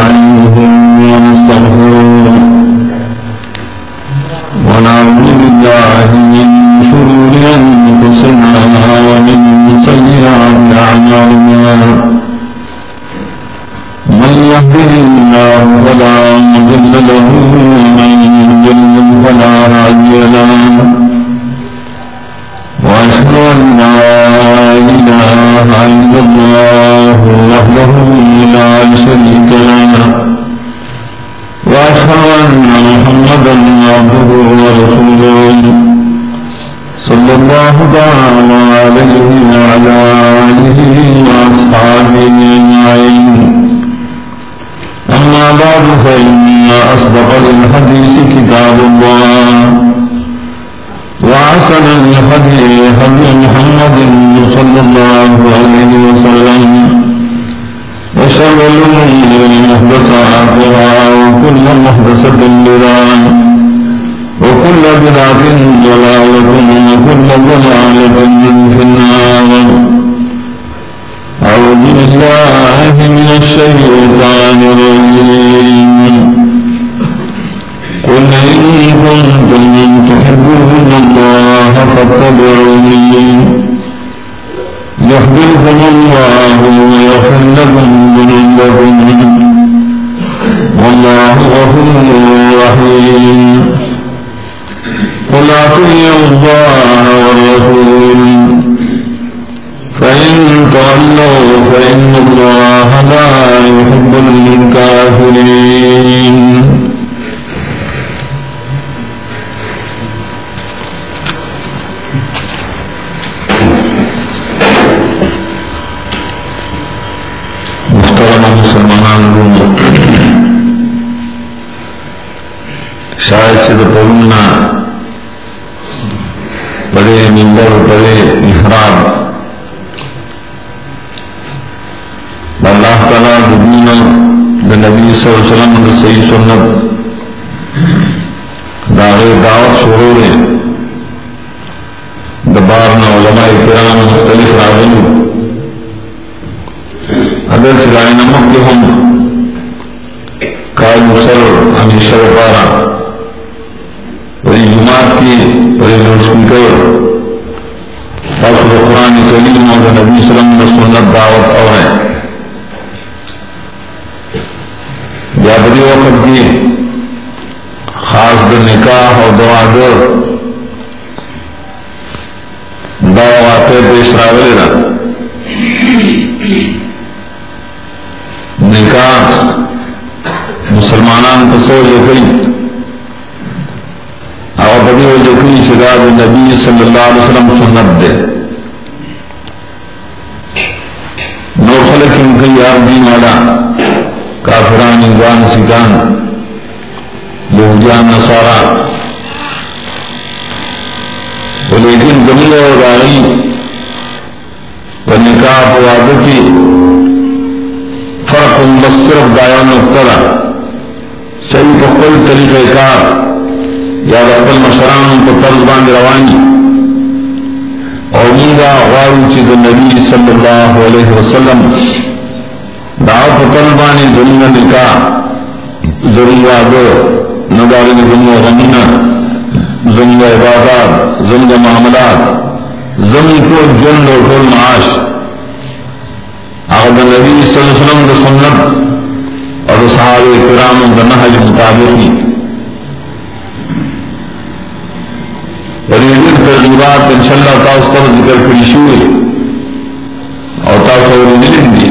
آئی خاص نکاح اور دعا گر دعا واقع پیش راولے نا. نکاح مسلمانان کو سو لکھئی اور بڑی وہ لکھئی چگاد نبی صلی اللہ علیہ وسلم سنت دے. نو خلق ان کی یار دین والا، کافران انگوان سکان. یہودیان نصارا لیکن دلیل اور آئی و نکاح وعدہ کی فرق بس صرف دایا مبتلا صحیح کو کوئی طریقہ کار یا رقل مشران کو طرز باندھ روانی۔ اور نیگا غارو چی نبی صلی اللہ علیہ وسلم۔ دعوت طلبانی دنیا نکاح ضرورہ دو نداری دنیا غمینا زنگ عبادات زنگ معاملات زمین کو جن و ٹول معاش۔ اگر نبی صلی اللہ علیہ وسلم کے سنت اور صحابہ کرام کے نہج مطابق ہی اور یہ دن ترجیبات ان شاء ذکر کری شوئے اور تاؤس اور علم دی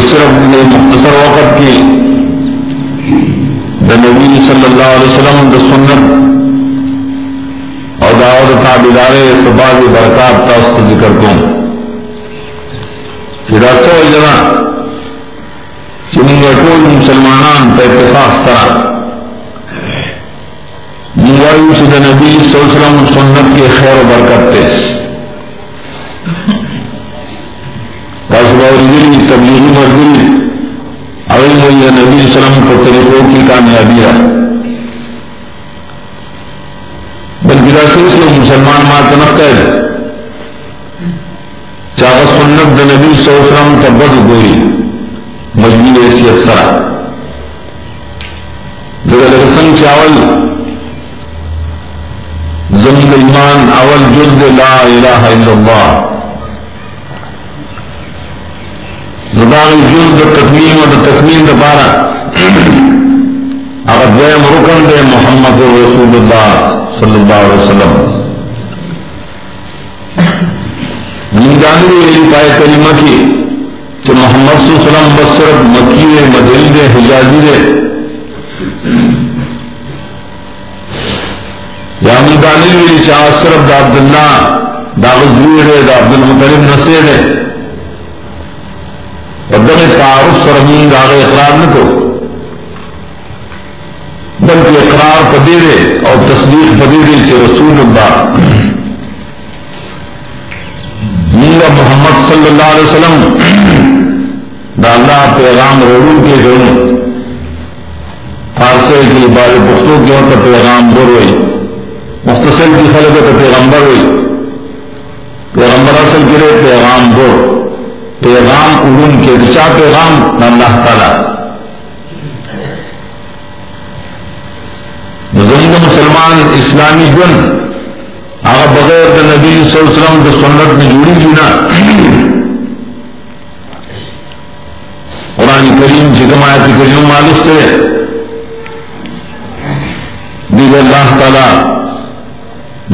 صرف مختصر وقت کی دا نبی صلی اللہ علیہ وسلم کے سنت اور دعوت تابدارے سباد برکات کا اس ذکر کو پھر سو جنا چنگا ٹول مسلمانان پہ اتفاق سرا۔ موبائل سے نبی صلی اللہ علیہ وسلم سنت کے خیر و برکت تے۔ تبلیغی مردی اول مولی نبی وسلم کو طریقوں کی کامیابی ہے۔ بلکہ رسول سے مسلمان مات نہ کہہ چاہ سنت د نبی سو سلم تبد گوئی مجموعی حیثیت سرا جگہ رسن چاول زمین ایمان، اول جلد لا الہ الا اللہ۔ نداغی جلد تکمیم و تکمیم دا بارا اگر دویم رکن دے محمد رسول اللہ صلی اللہ علیہ وسلم۔ نیدانی ویلی پائے کلمہ کی کہ محمد صلی اللہ علیہ وسلم بس صرف مکی دے مدنی دے، حجازی دے۔ یا نیدانی ویلی چاہ صرف دا عبداللہ، دا غزوی دے، دا عبد المطلب نصیر دے۔ تعارف سرمین دا اقرار نکو بلکہ اقرار پدے دے اور تصدیق پدے دے چھے رسول اللہ۔ میرا محمد صلی اللہ علیہ وسلم دا اللہ پیغام روڑوں کے گھروں فارسے کی بال پختوں کی اور پیغام بر ہوئی۔ مختصر کی خلق تو پیغمبر ہوئی۔ پیغمبر اصل گرے پیغام بر پیغام علوم کے رچا پیغام اللہ تعالیٰ۔ تعالی مسلمان اسلامی گن هغه بغیر د نبی صلی الله علیه وسلم د سنت نه جوړیږي نه قرآن کریم جی چې آیت کریم معلوم ته دی الله تعالی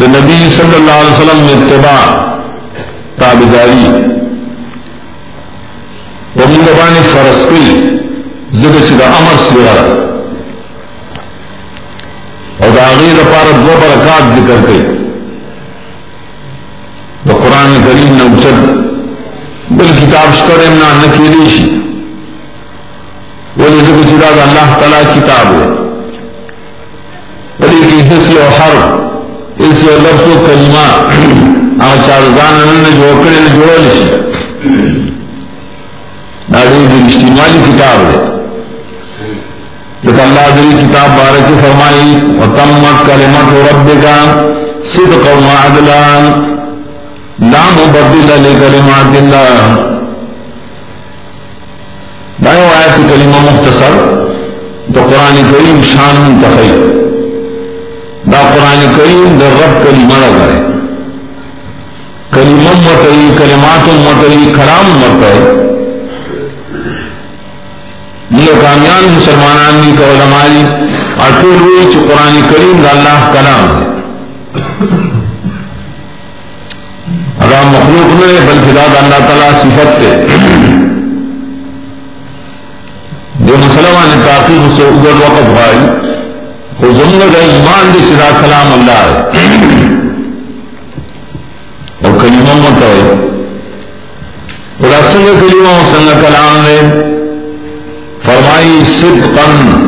د نبی صلی الله علیه وسلم اتباع تابداری یعنی تابعداري ومن باندې فرض کړي زګ چې د امر سره او دا غیر لپاره دوه برکات ذکر کړي تو قرآن کریم نے اچھت بل کتاب شکر نہ نکیلی شی. وہ جو کچھ دا اللہ تعالی کتاب ہے. بلی کی حصی و حرف اس لفظ و کلمہ اور چار زان نے جو کرے نے جوڑ شی ناڑی اجتماعی کتاب ہے۔ جب اللہ دلی کتاب بارک فرمائی، وتمت کلمت ربک صدق و عدلان لا مبدل لکلمات اللہ دائیو آیت کلمہ مختصر تو قرآن کریم شان منتخی دا قرآن کریم در رب کلمہ لگا ہے۔ کلمہ متعی، کلمات متعی، کلام متعی۔ یہ کامیان مسلمانان کی کہ علمائی اٹھول ہوئی چھ قرآن کریم دا اللہ کلام ہے اگر مخلوق میں بلکہ داد اللہ تعالیٰ صفت تھے جو مسلمان نے کافی سے ادھر وقت بھائی وہ زمین کا ایمان دے سدا کلام اللہ ہے اور کئی محمد ہے اور اصل کلیموں سنگ کلام نے فرمائی صرف قن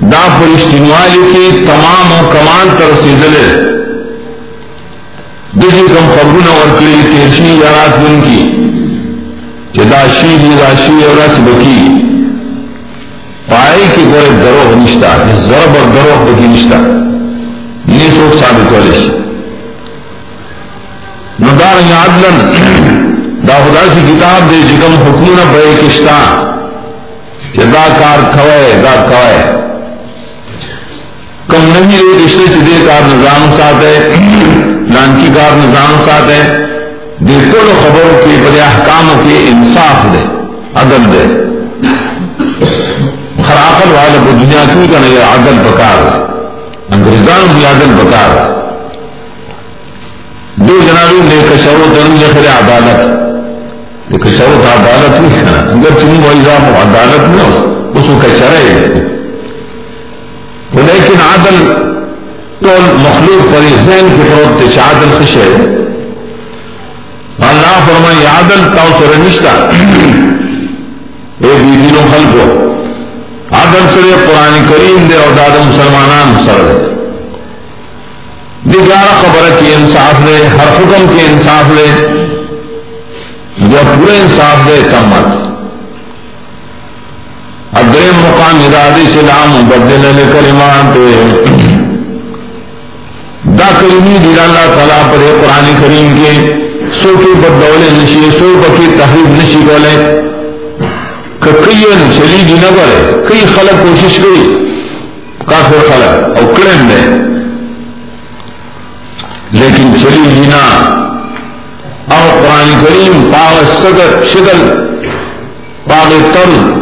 دا فرشتنوالی کی تمام و کمال ترسیدلے دیکھیے کم خبروں اور کلی تیرشی یا رات دن کی۔ کہ داشی دی راشی اور رس بکی۔ پائے کی گورے درو نشتا ضرب اور درو بکی نشتا۔ یہ سوچ ثابت والے ندار عدلن۔ دا خدا سی کتاب دے جی جکم حکمون بے کشتا۔ کہ دا کار کھوائے، دا کھوائے۔ کم نہیں رہے، رشتے سے دے کار نظام ساتھ ہے لانکی کار نظام ساتھ ہے۔ دیکھو لو خبروں کی، بڑے احکام کی انصاف دے، عدل دے۔ خرافت والے کو دنیا کیوں کا نہیں عدل بکار انگریزان بھی عدل بکار دو جنابی نے کشور درم خیر عدالت۔ یہ کشور عدالت نہیں ہے اگر چنی ویزا عدالت میں اس۔ کو کشرے لیکن عدل تو مخلوق پر ذہن کے کی فروغ عادل خوش ہے۔ اللہ فرمائی عادل تاؤ سر نشتا ایک بھی دنوں خل کو عادل سر قرآن کریم دے اور داد مسلمان سر دے گیارہ خبر کی انصاف لے، ہر حکم کے انصاف لے۔ جو پورے انصاف دے کم مت۔ اگر مقام ارادی سے نام بدلے کلمات دا کلمی دی اللہ تعالیٰ پر قرآن کریم کے سو کے بدولے نشی سو بکی تحریف نشی بولے۔ کئی چلی گی نہ بولے، کئی خلق کوشش کی کافی خلق اور کرم دے۔ لیکن چلی گی نہ اور قرآن کریم پاغ سگر شکل، پاغ تر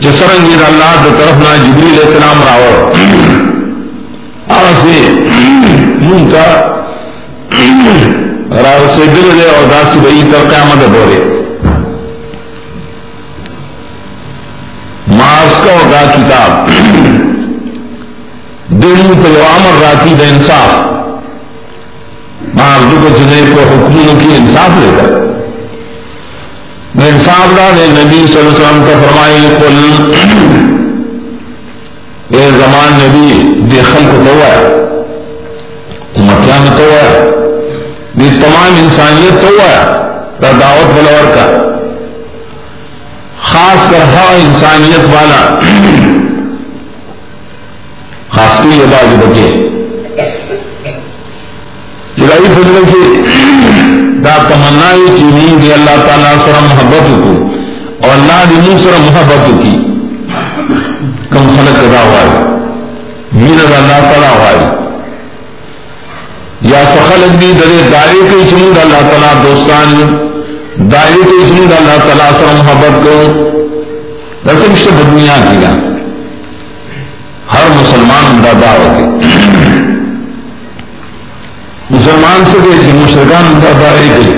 جسرنگی اللہ کی طرف نہ جبری علیہ السلام راو آسے منہ کا راو سے دل دے اور داسی بئی کر قیامت بورے۔ ماس کا ہوگا کتاب۔ دل تو عمر راتی دا انصاف۔ مارجو کو جنے کو حکموں کی، انصاف لے کر۔ انصاف دا دے نبی صلی اللہ علیہ وسلم کا فرمائی کل اے زمان نبی دے خلق تو ہے امتیان تو ہے دی تمام انسانیت تو ہے در دعوت بلور کا۔ خاص کر ہا انسانیت والا۔ خاص کی یہ باز بچے چلائی فضل کی دا تمنا کی نیند دی اللہ تعالیٰ سر محبت کو۔ اور اللہ دی سر محبت کی کم خلق ادا ہوا مین اللہ تعالیٰ ہوا یا سخلق دی درے دائرے کے چنود اللہ تعالیٰ دوستان دائرے کے چنود اللہ تعالیٰ سر محبت کو۔ رسم سے دنیا کیا ہر مسلمان دادا ہوتے مسلمان سے بھی کہ مشرقان کا دائے گئی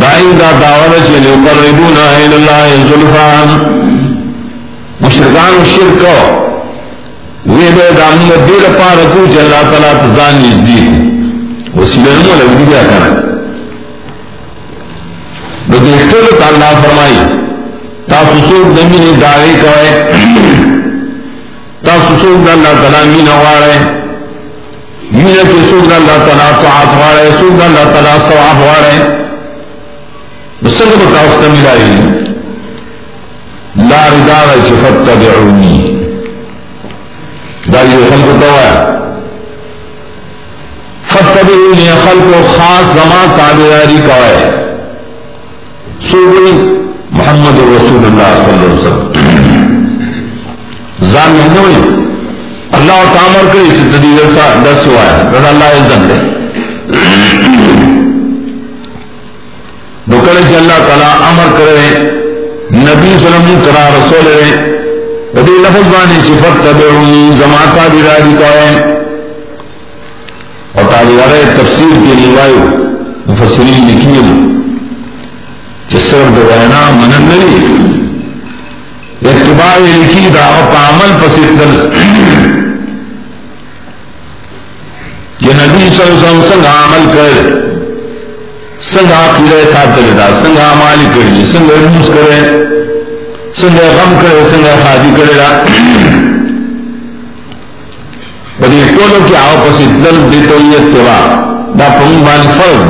دائی دا دعوت چلے اوپر ریبون اللہ ظلفان مشرقان شرک وی بے دامن دیر پار کو چل اللہ تعالیٰ تزان نزدیک وسیلے نمو لگی بیا کرنا تو دیکھتے تو اللہ فرمائی تا فسوق دمی دعوی کوئے تا سوک دا اللہ تعالیٰ مین مین سوک دا اللہ تعالیٰ طاعت سوک دا اللہ تعالیٰ بسنگ بتا اس کا ملائی لا ردار چفت تبعونی دا یہ خلق فتبعونی خلق خاص زمان تابعاری کوئے سوگی محمد رسول اللہ صلی اللہ علیہ وسلم. زان میں ہوئی اللہ تعمر کے اس تدیر کا دس ہوا ہے۔ رضا اللہ عزت دے۔ بکر کہ اللہ تعالیٰ امر کرے۔ نبی سلم کرا رسول رہے ودی لفظ بانی صفت تبعونی زماتا بھی راجی کائے اور تالیوارے تفسیر کے لیوائیو مفسرین لکھیم جس صرف دو دوائنا منن نہیں۔ اتباع لکھی دا عمل پسندل کہ نبی صلی اللہ علیہ وسلم سنگ عمل کر سنگ عقیدہ ساتھ دا. سنگ عمال کری سنگ علموس کرے. سنگ غم کرے. سنگ خادی کرے دا. بلی ٹولو کی آو پسندل دیتو یہ اتباع. دا پنگبان فرض.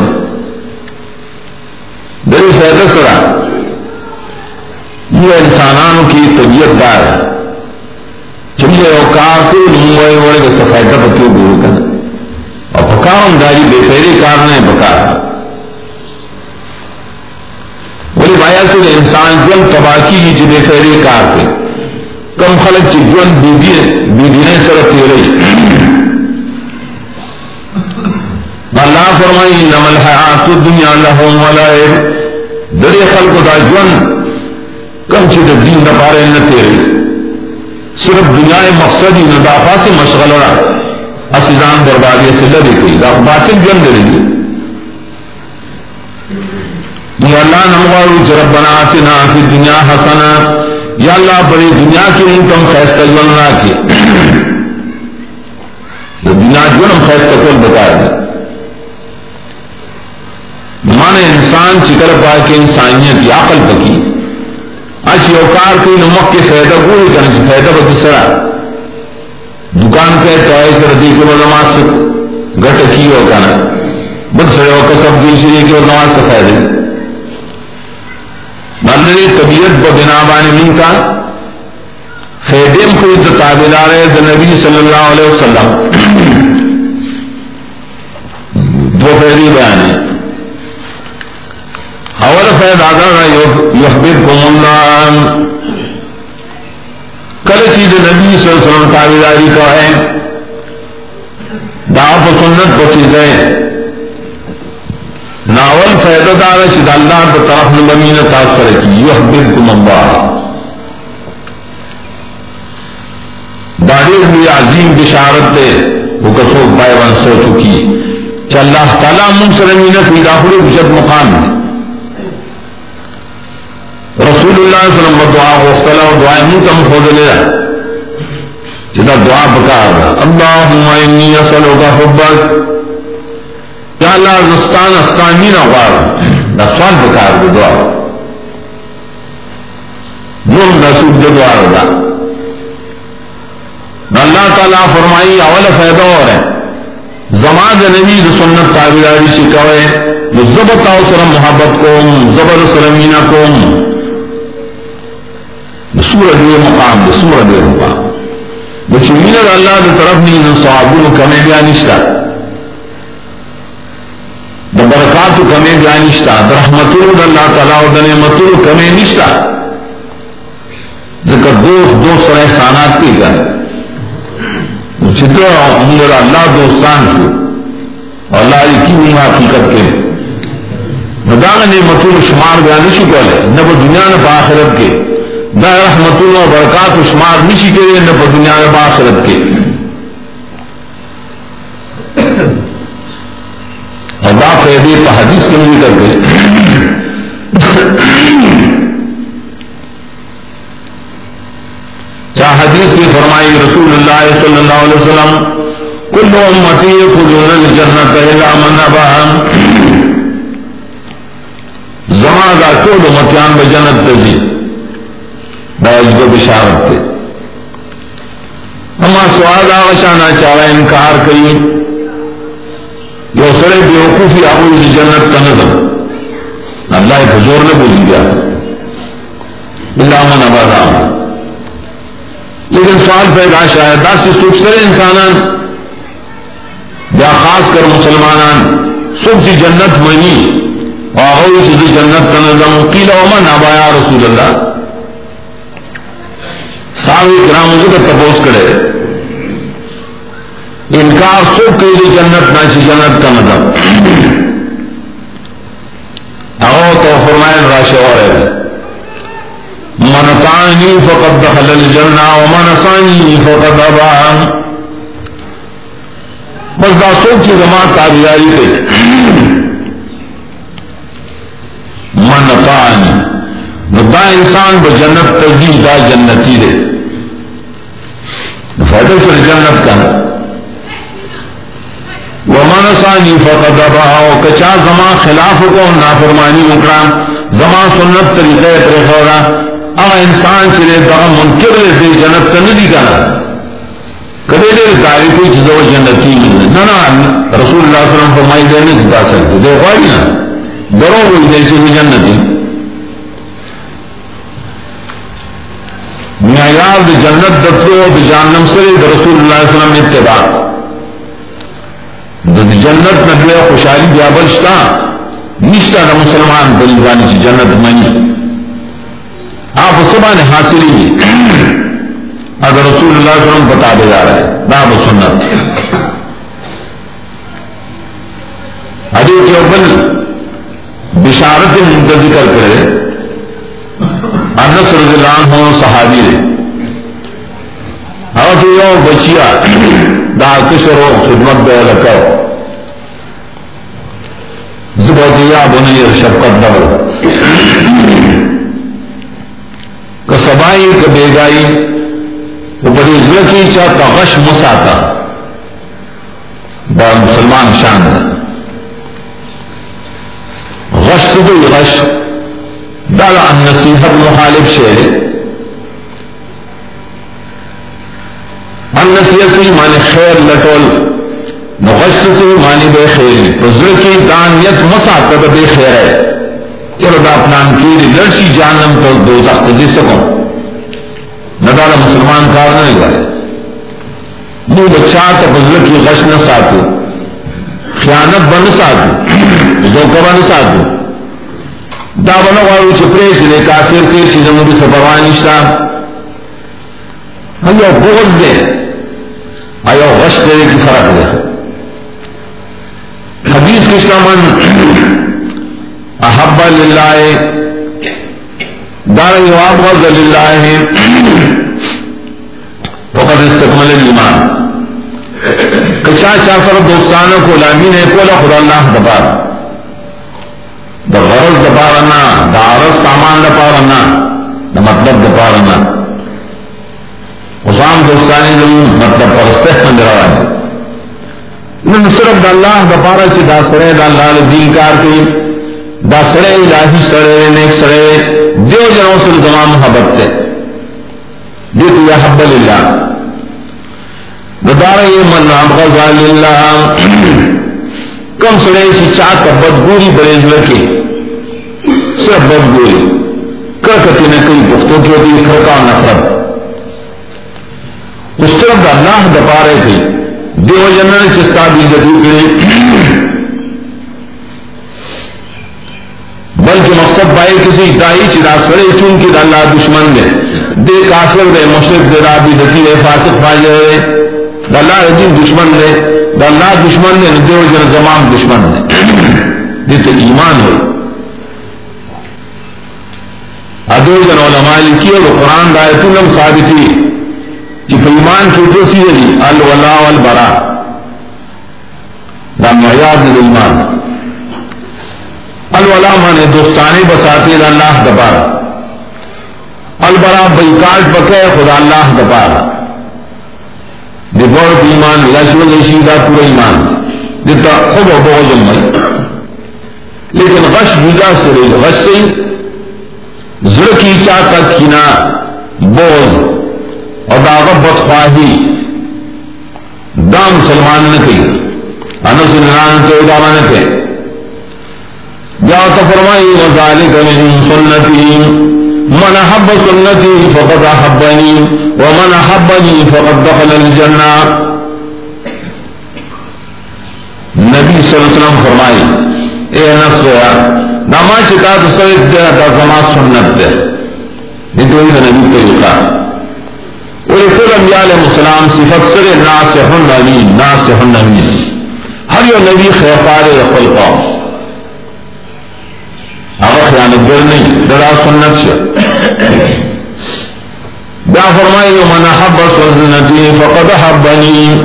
دلی فیدہ سرا. یہ انسانانو کی طبیعت دار ہے۔ جب یہ اوکار کو نموئے ہوئے کہ سفیدہ پکیو گرو کر اور پکاؤں داری بے پیری کار نے بکار بولی بایا سے انسان جن تباکی کی جی بے پیری کار کے کم خلق چی جن بیبینے سر تیرے اللہ فرمائی نمل حیات دنیا لہم ولائے دری خلق دا جن کم چیز دین نہ پارے نہ تیرے۔ صرف دنیا مقصد ہی ندافع سے مشغل رہا۔ اسیزان بربادی سے لڑے گئی باطل جن دے گی یا اللہ نموارو جرب بنا نا فی دنیا حسنا۔ یا اللہ بڑی دنیا کی ان کم فیصلہ جلنا کی۔ دنیا جنم فیصلہ کل بتایا گیا مانے انسان چکر پا کے انسانیت یا عقل پکی۔ بکی اچھی اوکار کی نمک کے فائدہ کوئی کرنے سے فائدہ بہت سرا دکان کے ٹوائے کر دی کہ وہ نماز سے گٹ کی ہو کر بد سڑے ہو کر سب دوسری کہ وہ نماز سے فائدے مندری طبیعت ب بنا بان من کا فیدیم خود تابدار ہے نبی صلی اللہ علیہ وسلم۔ دو فیدی بیان ہے اول فید آدھا یحبب کم اللہ۔ کل چیز نبی صلی اللہ علیہ وسلم تابداری کا ہے۔ دعا سنت پسیز ہے۔ ناول فیض دار شد اللہ تو طرف نمین تاثر کی۔ یحبب کم اللہ۔ داری ہوئی عظیم بشارت دے، وہ کسو پائے ون سو چکی کہ اللہ تعالیٰ منصر مینت ہی داخل بشت مقام ہے۔ رسول اللہ صلی اللہ علیہ وسلم دعا وختلا و دعائیں منہ تم خود لے جدا دعا بکار اللہم انی اصلو کا حبت یا اللہ زستان استانی نوار دا سوال بکار دعا نور نسوب دعا رضا اللہ تعالیٰ فرمائی اول فائدہ اور ہے زمان نبی سنت تابیداری سے کہے زبت آؤ سرم محبت کو زبر سرمینا کو سور دے مقام دے سور دے مقام. بچمین اللہ کی طرف نہیں صحابون کمے بیا نشتا برکات کمے بیا نشتا رحمت اللہ تعالیٰ و دن متور کمے نشتا ذکر دوست دوست رہ سانات کی گئے. چتر اللہ دوستان شو اللہ کی نہیں حقیقت کے. ندان نے متول شمار بیان نہیں کولے نہ وہ دنیا نے باخرت کے. نہ رحمت و برکات شمار نہیں کے لیے نہ دنیا نے باخرت کے۔ اور باپ فیدی حدیث کے نہیں کر کے۔ حدیث کی فرمائی رسول اللہ صلی اللہ علیہ وسلم، کل امتی خجور الجنت الا من ابا۔ زما دا ټول امتیان به جنت ته ځي دا یو بشارت ده اما سوال هغه شانا چا انکار کوي یو سره بیوقوفی هغه جنت ته نه ځي الله په بولی بیا الا من ابا لیکن سوال پیدا شاید دا سے سوچ کرے انسان یا خاص کر مسلمان سب سی جنت منی اور سی جنت تنظم قیل ومن ابایا رسول اللہ۔ ساوی گرام کا تپوس کرے۔ انکار سب کے لیے جنت نہ سی جنت کا مطلب۔ آؤ تو فرمائن راشے اور ہے۔ من طعنی فقد دخل الجنہ ومن ثانی فقد ابا۔ بس دا سوچ کی زمان تابیاری تے من طعنی دا انسان با جنت تجیح دا جنتی دے۔ فائدہ سے جنت کا. ومن ثانی فقد ابا کچا زمان خلاف کو نافرمانی اکرام زمان سنت طریقہ پریخورا اگر انسان سے دغه منکر لے دې جنت ته نه دی کنه کله دې دایي کوئی چې زو جنتی نه نه رسول الله صلی الله علیه وسلم فرمایي دې نه دا څنګه دې غواړي نه درو وي دې چې جنتی معیار د جنت دتلو د جهنم سره د رسول الله صلی الله علیه وسلم اتباع. د جنت نه خوشحالي بیا بلشتا نشتا د مسلمان بلځاني جنت مني آپ صبح نے حاصل اگر رسول اللہ علیہ وسلم بتا دے جا رہا ہے. نام و سنت. ابھی کے اوپر بشارت منتظر ذکر کرے انس رضی اللہ عنہ صحابی رے اور یو بچیا دا کشر ہو خدمت دے لکو۔ زبوتیا جی بنی شفقت دور سبائی کا بیگائی، وہ بڑی ضرورت کی چاہتا غش مساتا بڑا مسلمان شان ہے غش تو کوئی غش۔ ڈالا نصیحت مخالف شعر۔ ان نصیحت کی، معنی خیر لٹول غش تو معنی بے خیر۔ بزرگ کی دانیت مساتا بے خیر ہے۔ چلو دا اپنا کی لڑسی جانم تو دو تخت جی سکوں نہ دادا مسلمان کار نہیں گئے منہ بچا تو بزرگ کی غش نہ ساتو خیانت بن ساتھ جو بن ساتھ دا بنا والو چپرے سے کافر کے سی زمین سے پروانشتا ہم یہ بغض دے۔ آیا غش دے کی فرق دے حدیث کس کا من احب للہ، دار جواب غز للہ فقط استقمل الایمان۔ کچا چا سر دوستانوں کو لامین ہے، کولا خدا اللہ دبار دا غرض دبارنا دا عرض سامان دپارنا دا مطلب دپارنا اسام دوستانی دل مطلب پرستہ من روانی نن صرف دا اللہ دپارا چی دا سرے دا اللہ دین کار کی، دا سڑے الہی سڑے نیک سڑے دیو جنوں سے زمان محبت تے۔ دیو یا حب للہ۔ بدار یہ من ابغض للہ۔ کم سڑے سی چاہتا بدگوری بریز لکے صرف بدگوری کرکتی نے کئی گفتوں کی ہوتی کھرکا نفرت اس طرف اللہ دپارے تھے۔ دیو جنوں نے چستا بھی جدو کرے۔ بلکہ مقصد بائی کسی دائی چلا سڑے چون کی اللہ دشمن دے۔ دے کافر دے، مشرق دے، رابی دکی دے، فاسق فاجر دے۔ اللہ رجیم دشمن دے۔ اللہ دشمن دے دیو جن زمان دشمن دے۔ دے تو ایمان ہو ادو جن علماء لکی اور قرآن دائے تلم ثابتی کہ ایمان کی تو سی ہے الولا والبرا۔ دا معیاد دے ایمان۔ الولا من دوستانی بساتی اللہ دبارا۔ البرا بیکاٹ بکے، خدا اللہ دبارا۔ دی بہت ایمان، لشو لشیدہ پورا ایمان۔ دیتا خود و بہت جمعی لیکن غش بجا سے رہی غش سے زر کی چاہتا کینا بوز اور داغب بدخواہی دام سلمان نے کہی انس نران کے ادامہ نے کہی یا تو فرمائی وذالک من سنتی من حب سنتی فقد احبنی ومن احبنی فقد دخل الجنہ نبی صلی اللہ علیہ وسلم فرمائی، اے نفس یا نما چکا تو سوید دے تا زما سنت دے یہ تو نبی طریقہ۔ اور انبیاء علیہ السلام صفت سر ناسح النبی ناسح النبی ہر یو نبی خیفار خلقہ اگر خیانت گر نہیں ڈرا سنت سے۔ بیا فرمائی من حب سنتی فقد حبنی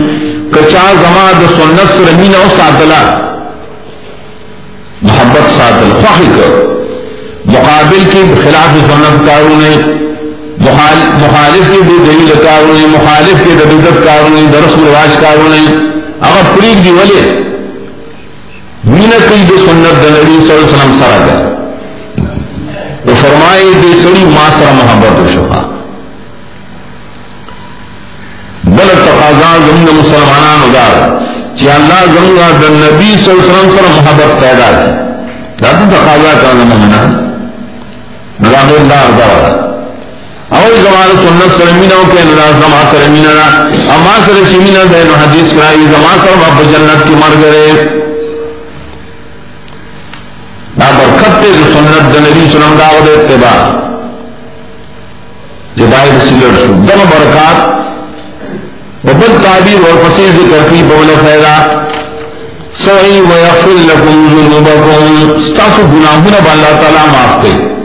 کچا زما د سنت سره مين او ساتلا۔ محبت ساتل فخر کر۔ مقابل کی خلاف سنت کارو نے۔ مخالف کی بھی دلیل کارو نے مخالف کی دبیدت کارو نے درس رواج کارو نے اگر پریک دی ولے مین کی جو سنت نبی صلی اللہ علیہ وسلم سره ده تو فرمائے دے سڑی ماں ماسرا محبت و شفا۔ بل تقاضا زمن مسلمانان ادار چی اللہ زمگا در نبی صلی اللہ علیہ وسلم سر محبت پیدا کی۔ داتا تقاضا کرنا ممنا نظام اللہ اردا والا اول زمان سنت سرمینہ کے نظام زمان سرمینہ اما سر سمینہ دے حدیث کرائی زمان سر محبت جنت کی مر گئے دا برکت تے جو سنت دا نبی سلام دا ود اتباع جدائی بسیلر شو۔ دم برکات۔ و بل تعبیر اور پسیر ذکر کی بول خیرہ۔ سوئی و یغفر لکم ذنوبکم۔ ستاسو گناہونا با اللہ تعالی معاف تے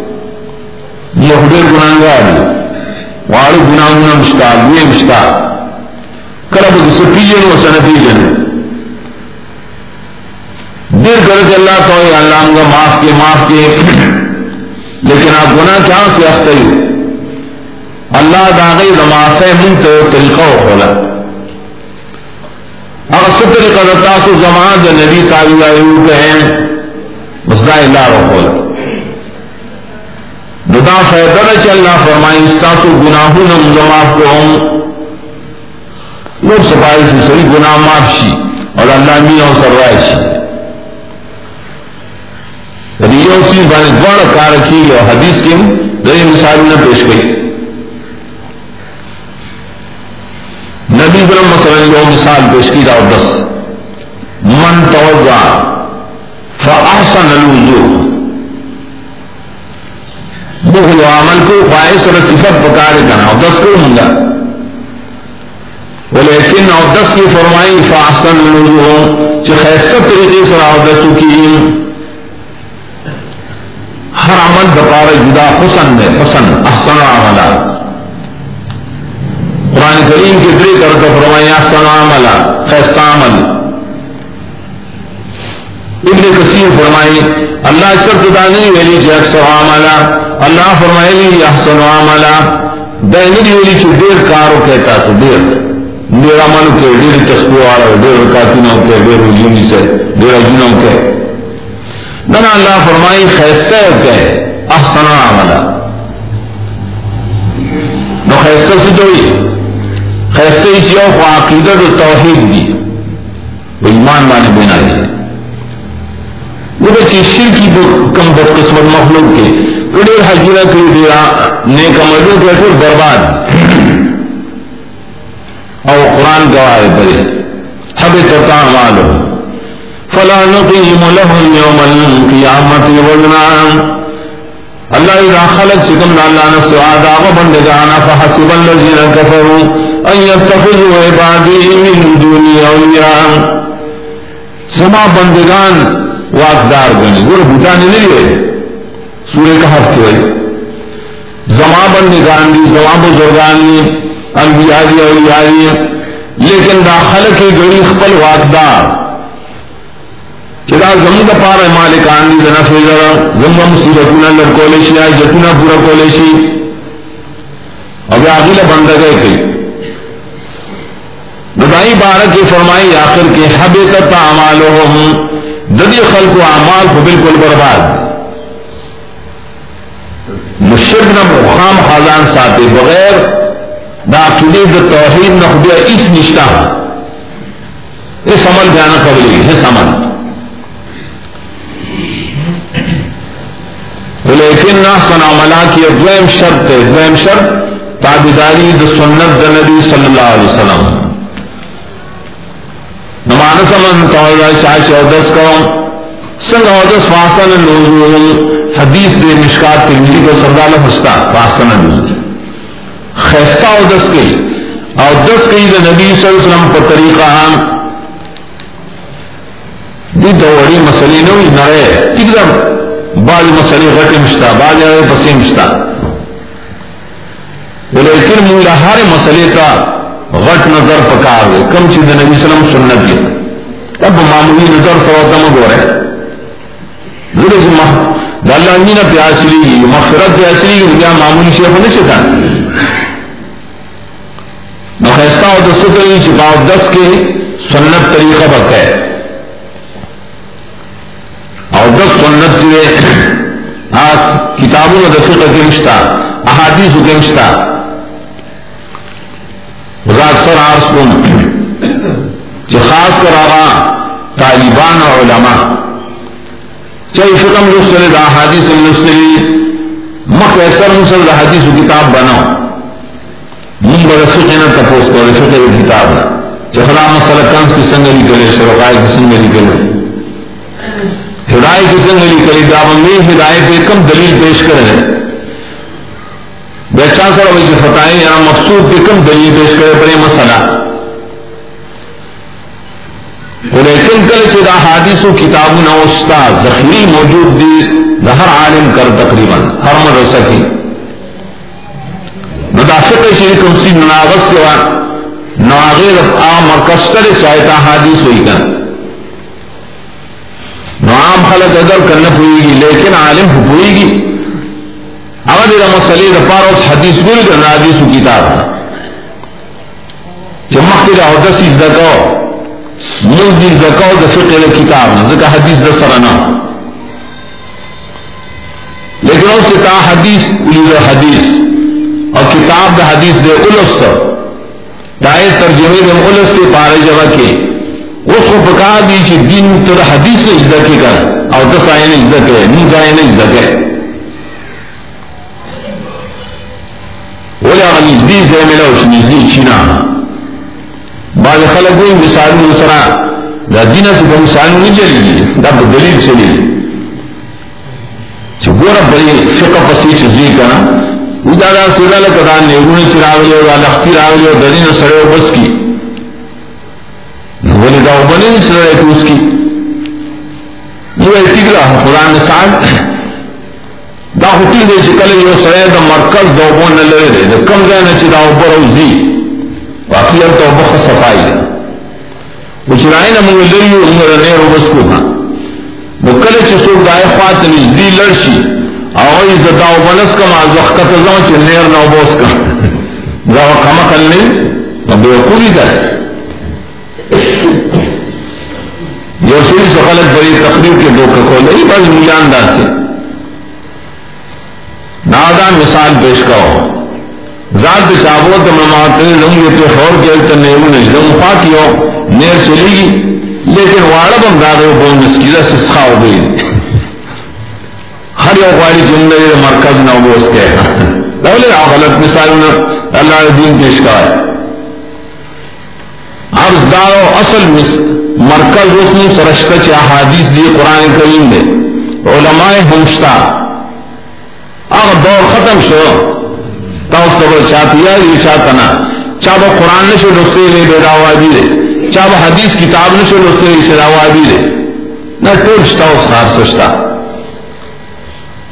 یہ خدیر گناہگار وارو گناہونا مشتا دوئے مشتا کرب کسی پیجن و سنفیجن دیر کر کے اللہ تو اللہ کا معاف کے معاف کے لیکن آپ گناہ کیا سے اختے اللہ داغی معاف ہے من تو طریقہ کھولا اگر سب طریقہ رتا کو زمان جو نبی تعالی آئیو کے ہیں مسئلہ اللہ رو کھولا ددا فیدر چل اللہ فرمائی، استاسو گناہوں نم معاف کو ہوں لوگ صفائی سے صحیح گناہ معاف شی اور اللہ میاں سروائے شی۔ یو چیز باندې دوړ کار کی او حدیث کی کې دغه مثالونه پیش کړي نبی برم مثلا یو مثال پیش کړي دا بس۔ من توضع فاحسن الوضوء۔ بخل و عمل کو خواہش اور صفت پکارے کرنا اور دس کو ہوں گا لیکن اور دس کی فرمائی فاحسن الوضوء جو خیستہ طریقے سے اور دس کی ہر عمل بطور جدا حسن ہے حسن، احسن عملہ قرآن کریم کے دری کر کے فرمائی، احسن عملہ خیستہ عمل. ابن کثیر فرمائی، اللہ اکثر تدا نہیں ویلی چی اکثر عملہ اللہ فرمائی لی احسن عملہ دینی ویلی چی دیر کارو کہتا تو دیر. دیر عمل کے دیر تسکو آرہ دیر رکاتینوں کے، دیر رجیمی سے، دیر اجنوں کے. نہ اللہ فرمائی خیستہ کہ احسن عملا. نو خیستہ سے جو خیستہ اس یو کو عقیدت و توحید دی. وہ ایمان بانے بنا دی وہ بچی شرکی کم بدقسمت مخلوق کے کڑے حجیرہ کے دیا نیک عملوں کے پھر برباد۔ اور قرآن گواہ پڑے حب تتا عمالو فلا نقیم لهم يوم القیامت وزنا۔ اللہ اذا خلق چکم اللہ نفس آدھا وبندگانا فحسب الذین کفروا ان يتخذوا عبادی من دونی اولیاء۔ سما بندگان واقدار گنی گر بھوتانی نہیں ہوئے۔ سورہ کا حرف ہوئے زما بندگان دی زما بزرگان دی، انبیاء دی، اولیاء دی۔ لیکن داخل کی گڑی خپل واقدار چدا زمین دا پار مالکان دی دنا فیزر زمین مصیبتنا لڑکولشی آئی جتنا پورا کولشی اب آگی بندہ گئے کئی ددائی بارک کی فرمائی، آخر کے حبیتت اعمالهم ددی خلق و اعمال کو بالکل برباد۔ مشرک نہ مقام خازان ساتے بغیر دا عقیدے دا توحید نہ خدیا اس نشتہ۔ اس عمل جانا قبلی اس عمل لیکن نہ سنا ملا کی دویم شرط ہے۔ دویم شرط تابیداری د سنت د نبی صلی اللہ علیہ وسلم۔ نمانس من توجہ چاہ چودس کو سنگ اودس فاسن نزول حدیث دے مشکات ترمیزی کو سردال حستا فاسن نزول خیستہ اودس کی اودس کی د نبی صلی اللہ علیہ وسلم پر طریقہ دی دوڑی مسئلے نوی نرے ایک دم بعض مسئلے غٹ مشتا، بعض پسی مشتا۔ لیکن مولا ہر مسئلے کا غٹ نظر پکار دے۔ کم چیز نبی سلم سنت دی اب معمولی نظر سوا تم گو رہے۔ ضرور سے مح اللہ مینا پیاسلی گی، مغفرت پیاسلی گی کیا معمولی شیخ نہیں سکھا مخیصہ اور دستوں کے لیے چپاؤ دس کے سنت طریقہ بتا ہے اور دس سنت سے ہاں، کتابوں میں دفیق کے مشتا احادیث کے مشتا اکثر آرس کو جو خاص کر آگا طالبان اور علماء۔ چاہے فکم رسل دا حادیث المسلی مخ ایسر مسل دا حدیث کتاب بناؤ۔ من بڑا فقہ نہ تپوس کرے، فقہ کتاب نہ چہرا مسئلہ کنس کی سنگلی کرے شرقائے کی سنگلی کرے۔ ہدایت کی کس نے لکھی دامنگی ہدایت پہ کم دلیل پیش کرے۔ بیچا سر وہی سے فتح یا مقصود پہ کم دلیل پیش کرے پر یہ مسئلہ۔ لیکن کل سے دا حادث و کتاب نہ استا زخمی موجود دی، دا ہر عالم کر تقریباً، ہر مدرسہ کی۔ مدافع شریف کم سی ناغت سے ناغیر آ مرکز مرکستر چاہتا حادث ہوئی کر عام خلق ادب کرنا پوئے گی، لیکن عالم ہوئے گی۔ اگر میرا مسئلے رپار اس حدیث گل کرنا حدیث کی کتاب۔ چمک کے جاؤ دس اس دکاؤ مل دس دکاؤ دس کتاب نہ حدیث دس سرانا لیکن اس سے حدیث الی حدیث۔ اور کتاب دا حدیث دے الس تو دائیں ترجمے دے الس کے پارے جگہ کے۔ اس کو پکا دی دین تو حدیث نے عزت کی کر۔ اور دس آئے نے عزت ہے نیز آئے نے عزت ہے بولے ہم نزدی سے ملا اس نزدی بعض خلق ہوئی مثال دوسرا دا دینه سے کوم سالو نه چلی گی دا دلیل چلی. چې ګوره بلې فقہ پسې چې ځي کنه ودا دا سیدا له کدا نه ورونه چې راغلی او لختي راغلی او دینه سره وبس کی. نو ولې دا وبلې سره توس کی. نو یې ټیګرا قرآن مثال دا هټی دې چې کله یو سره د مرکز دوبون نه لري د کم ځای نه چې دا وبروزي واقعا توبه صفائی وچرائے نہ منگ لری عمر نے روبس کو تھا وہ کل چسو گائے خات دی لڑشی۔ آئی زدا و بنس کا ماز وقت کا چ نیر نہ بوس کا گا کم کل نہیں بے وقوفی کر یہ سری سفالت بڑی تقریب کے دو کو نہیں بس ملاندار سے۔ نادا مثال پیش کرو ذات چاہو تو میں ماتے لوں گے تو خور کے نیرو نہیں لوں پاکیوں نیر چلی گی لیکن واڑا بم دادے بول مسکیلا سسخا ہو گئی۔ ہر یو واڑی جملے مرکز نہ ہو، اس کے۔ پہلے غلط مثال نہ، اللہ دین پیش کا ہے۔ عرض دارو اصل مرکز اس نے سرشتہ چاہ حادیث دیے قرآن کریم دے۔ علماء ہمشتا اب دور ختم شو۔ تو چاہتی ہے، یہ چاہتا چاہ وہ قرآن نے شو رستے لے بے راوادی دے۔ چاہ وہ حدیث کتاب نے شو رستے اسے راوادی دے۔ نہ ٹول شتا اس خار سشتا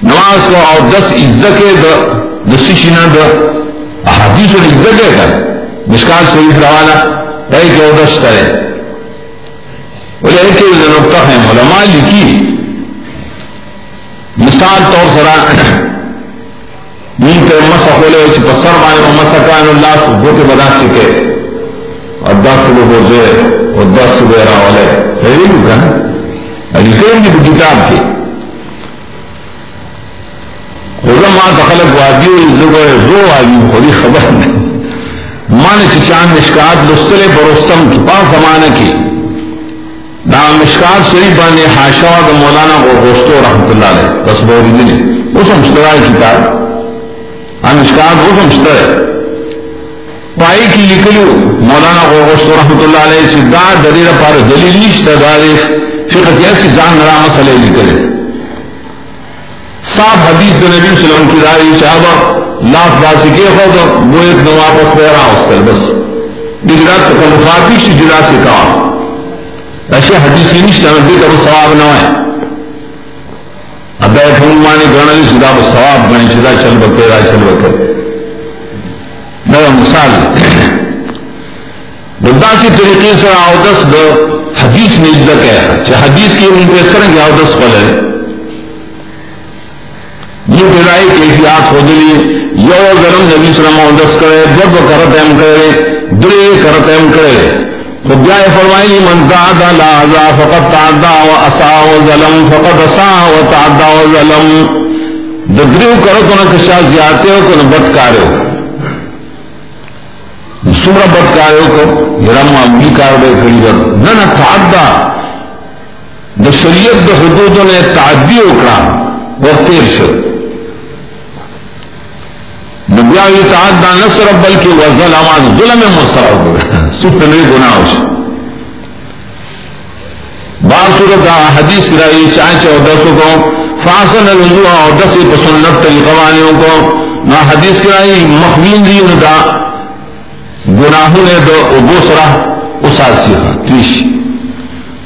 نماز کو اور دس عزت کے دا دسی شنا دا حدیث اور عزت ہے کر۔ مشکال شریف روانا۔ ہے کہ وہ دس کرے۔ بولے، ایک نقطہ ہے علماء لکھی۔ مثال طور سرا مين ته مسا کولې چې په سر باندې مسا کان الله سو ګوته بدا سکے او داس له بوزه او داس به راولې هیڅ کنه اې کوم دې کتاب کې علماء دخلت وادي زګو زو وادي خو دې خبر نه مان چې چان مشکات لستله برستم کې په زمانه کې دا مشکات شریف باندې حاشا د مولانا غوښتو رحمت الله علیه تصویر دي اوس هم ستوای کتاب۔ انشکار وہ سمجھتا ہے پائی کی لکلو مولانا غوغوست رحمت اللہ علیہ سے دا دلیل پار دلیل نشتا دارے فقہ کی ایسی جان نرا مسئلے لکلے صاحب حدیث دے نبی صلی اللہ علیہ وسلم کی داری صحابہ لاف باسی کے خود، وہ ایک دو واپس پیرا اس پر بس۔ دیگرات تکلفاتی سے جدا سے کہا۔ ایسے حدیث کی نشتا میں دیکھ اب ثواب نہ ہے ادائے فون مانے گانا لی سدا ثواب بنے چدا چل بکے را چل بکے۔ نو مثال۔ بدا سی طریقے سے آودس دو حدیث میں عزت ہے۔ چاہے حدیث کی ان پہ سرنگ آودس پل ہے یہ پیرائی کیفیات ہو دلی یو گرم نبی سلام آودس کرے دب کرت ایم کرے درے کرت ایم کرے۔ خود فرمائی من زاد لا عزا فقط تعدا و اسا و ظلم فقط اسا و تعدا و ظلم ددریو کرو تو نہ کشا زیادتے ہو تو نہ بدکارے ہو سورا بدکارے ہو کو یرم عملی کار بے کری بر نہ نہ تعدا دا شریعت دا حدودوں نے تعدی اکڑا۔ وہ تیر شو نبیاوی تعدا نصر بلکہ وہ ظلم ظلم مسترب ہو۔ سپنے گناہ سے بعض صورت حدیث کرائی چاہے چودسوں کو فاسن الوضوء اور دس پسنت طریقہ والوں کو۔ نہ حدیث کرائی مخمین دی ان کا۔ گناہوں نے دو ابو سرا اساس سیکھا تیش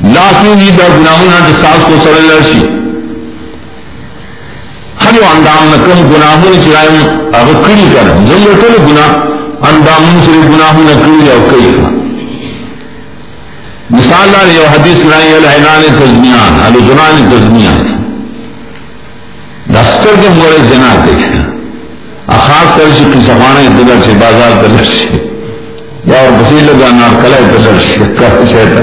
لاسوں دی دا گناہوں نے ساس کو سر لرشی ہر اندام نہ کم گناہوں نے چرائے اگر کڑی کر جب یہ گناہ۔ اندامون سے گناہوں نہ کری اور کئی کا مثال دار یہ حدیث لائی الحنان تزمیان علی جنان تزمیان دستر کے مورے جنا دیکھنا خاص کر سے کسی زمانے دلر سے بازار دلر سے۔ یا اور بسی لگا نار کلے دلر سے کہتے شہتا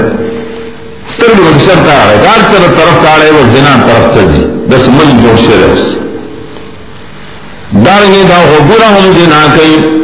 ستر کے مقصد تا رہے گار طرف طرف تا رہے وہ زنا طرف تا جی دس مل جوڑ سے رہے۔ دار دارنگی دا غبورا ہم جنا کئی۔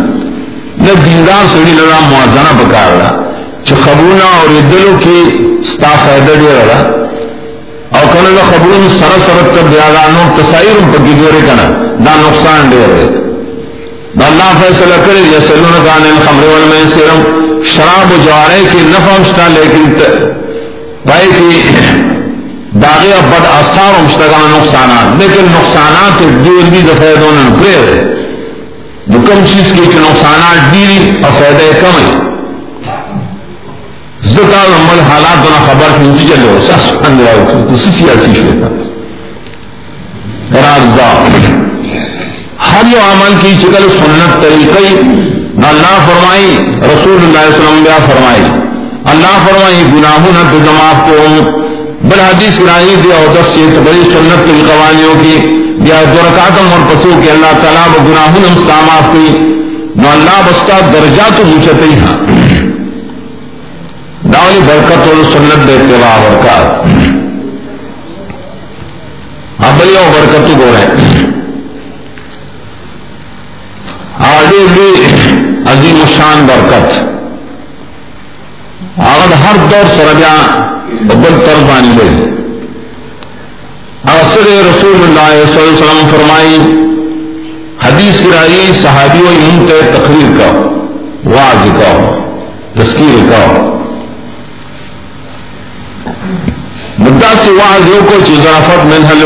نہ دیندار سڑی لگا موازنہ بکار رہا چھ خبرون اور دلو کی ستا فائدہ دے رہا او کنا دا خبرون سر سرت کر دیا گا نور تصائر پکی گورے کنا دا نقصان دے رہے دا اللہ فیصلہ کرے یا یسلون کان الخمر والمیسرم شراب و جوارے کی نفع مشتا لیکن پائے کی داغی بد اثار مشتگان نقصانات لیکن نقصانات دیر بھی دفعہ دونوں پریر جو کم چیز کی کہ نقصانات دیری اور فائدہ کم ہے ذکر عمل حالات دونا خبر کی انتی چلے سس اندر آؤ کسی سیاسی شوئے رازدار ہر یو عمل کی چکل سنت طریقی اللہ فرمائی رسول اللہ علیہ وسلم بیا فرمائی اللہ فرمائی گناہوں نہ تو جماعت کو۔ بل حدیث رائی دیا اور دس سے بڑی سنت کی قوانیوں کی۔ یا درکاتم اور پسو کے اللہ تعالیٰ و گناہوں نے مستعمات کی نو اللہ بستا درجات تو اونچتے ہی ہاں۔ داولی برکت اور سنت دے اتباع برکات۔ ابلی اور برکت تو گو رہے آگے بھی عظیم شان برکت۔ آغد ہر دور سرجا بل تر بانی لے اثر رسول اللہ صلی اللہ علیہ وسلم فرمائی، حدیث کرائی صحابی و منت تقریر کا واض کا، تذکیر کا۔ مدعا سے واضح کو چیزافت من حل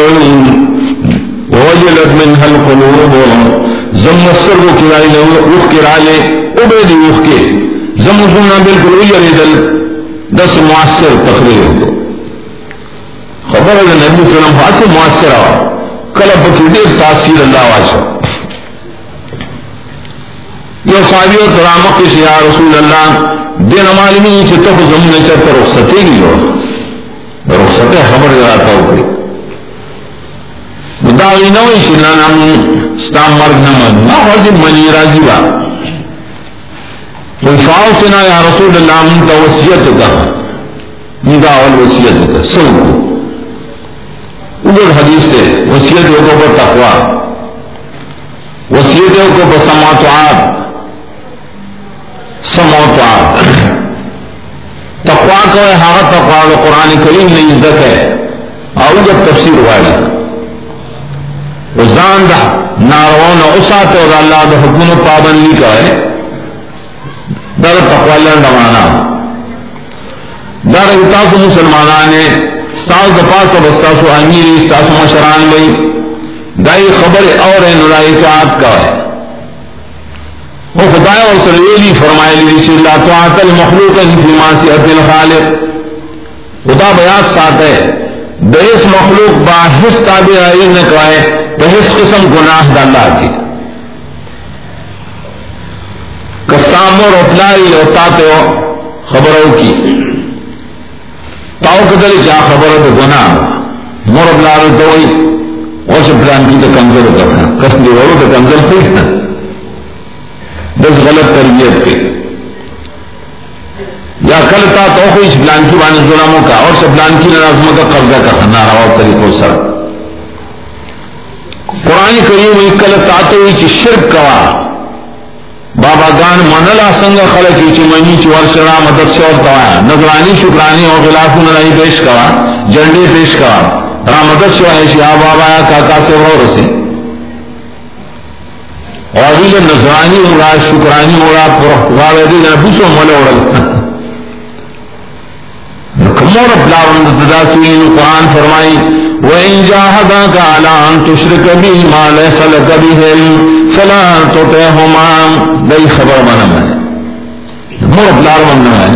وجلت من حل قلوب، زم مستر کو کرائی لے روح کرا لے ابے دی روح کے، زم سننا بالکل وہی دل دس معاصر تقریر ہو۔ خبر ہے نبی فلم ہاتھ سے معاصر آ کل بکی دیر تاثیر اللہ واسع یہ صحابی و ترامق کی یا رسول اللہ، دین معلومی سے تو زم نے چاہتا رخصتے نہیں ہو۔ رخصتے خبر جاتا ہو کوئی داوی نوی شنان ہم ستا مرگ نمد ما غزی منی راضی با فاوتنا یا رسول اللہ من تا وسیعت کا من دا اول وسیعت کا سو۔ اوگر حدیث تے وسیعت کو پر تقوی وسیعت کو پر سماعت سماعت ہاں تقوی کو ہے ہاں تقوی قرآن کریم نے عزت ہے اور جب تفسیر والی زان دا نارون اسات اور اللہ دا حکم پابندی کا ہے۔ در تقوال نمانا در اتاس مسلمان نے ستاس دپاس و بستاس و امیری ستاس مشران بھئی دائی خبر اور نرائی اطاعت کا ہے۔ وہ خدا اور سلیلی فرمائے لی رسول اللہ تو آتل مخلوق فی معصیت الخالق۔ خدا بیات ساتھ ہے۔ دیس مخلوق باحث تابعی نے کہا ہے بہس قسم گناہ دا اللہ کی۔ کسام اور اپلائی ہوتا تو خبروں کی۔ تاؤ کدل کیا خبر تو گناہ. مور ابلا تو وہی اور سے پلان کی تو کمزور ہوتا ہے کس دی اور تو کمزور تھی بس غلط تربیت کے یا کل تا تو کوئی پلان کی بانی غلاموں کا. اور سے پلان کی نرازموں کا قبضہ کرنا ناروا طریقوں سر. قرآن کریم اکل تاتے ہوئی چی شرک کوا. بابا گان منلا سنگ خلق کی چمنی چور ورشرا مدد سے اور کوا. نظرانی شکرانی اور غلاف نرائی پیش کوا. جنڈے پیش کوا. را مدد سے ہے شیعہ بابا کا کا سے ہو سے اور یہ نظرانی ہوا شکرانی ہوا پرخوار دی نبی سو ملے اڑل. کمور اپلاون ددا سوئی قرآن فرمائی، وَإِن وإن جاهداك على أن تشرك به ما ليس لك به فلا تطعهما۔ دي خبر ما نمائے مور بلار من نمائے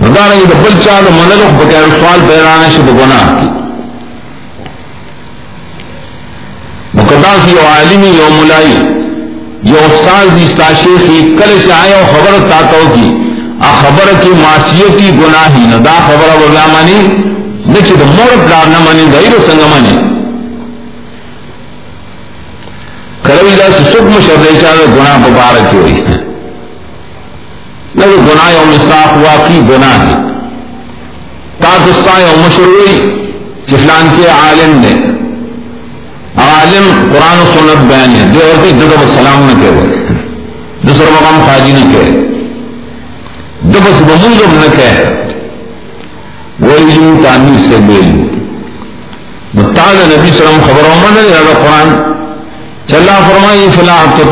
ندارا یہ بل چال منلق بکیر سوال پیرانے سے بگناہ کی۔ مقداس یو عالمی یو ملائی یو استاد دی استاشیخی کل سے آئے و خبر تاتو کی۔ خبر کی معاشیتی گناہی نہ دا خبر ولا مانی، نہ دا مور پلار نہ مانی غیر سنگ مانی۔ کروی دا سسک مشر دے چاہے گناہ مبارک ہوئی نہ گناہ یوم اصلاح ہوا کی گناہ ہے۔ پاکستان یوم مشروعی چفلان کے عالم نے۔ عالم قرآن و سنت بیان ہے۔ جو اور بھی دو سلام نہ کہے دوسرا مقام خاجی نہ کہے۔ تو دبس بمنظم نہ کہے وہی جو تعمیر سے بیل بتانا نبی سلام خبروں میں نہیں رہا قرآن۔ چلا فرمائی فلا تو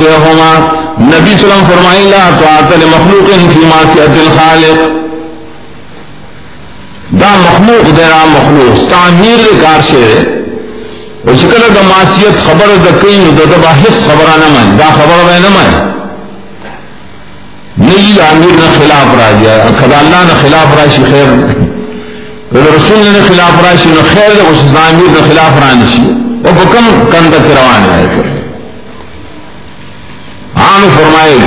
نبی سلام فرمائی لا تو آتل مخلوق فی معصیت الخالق۔ دا مخلوق دیرا مخلوق، تعمیر کار شیر وشکل دا معصیت خبر دا کئی دا دا حس خبرانا من دا خبر بے من نہیں امیر نہ خلاف را جا خدا اللہ نہ خلاف راشی خیر رسول نے خلاف راشی نہ خیر اس آمیر نہ خلاف رانشی وہ بکم کند کے روان کر عام فرمائے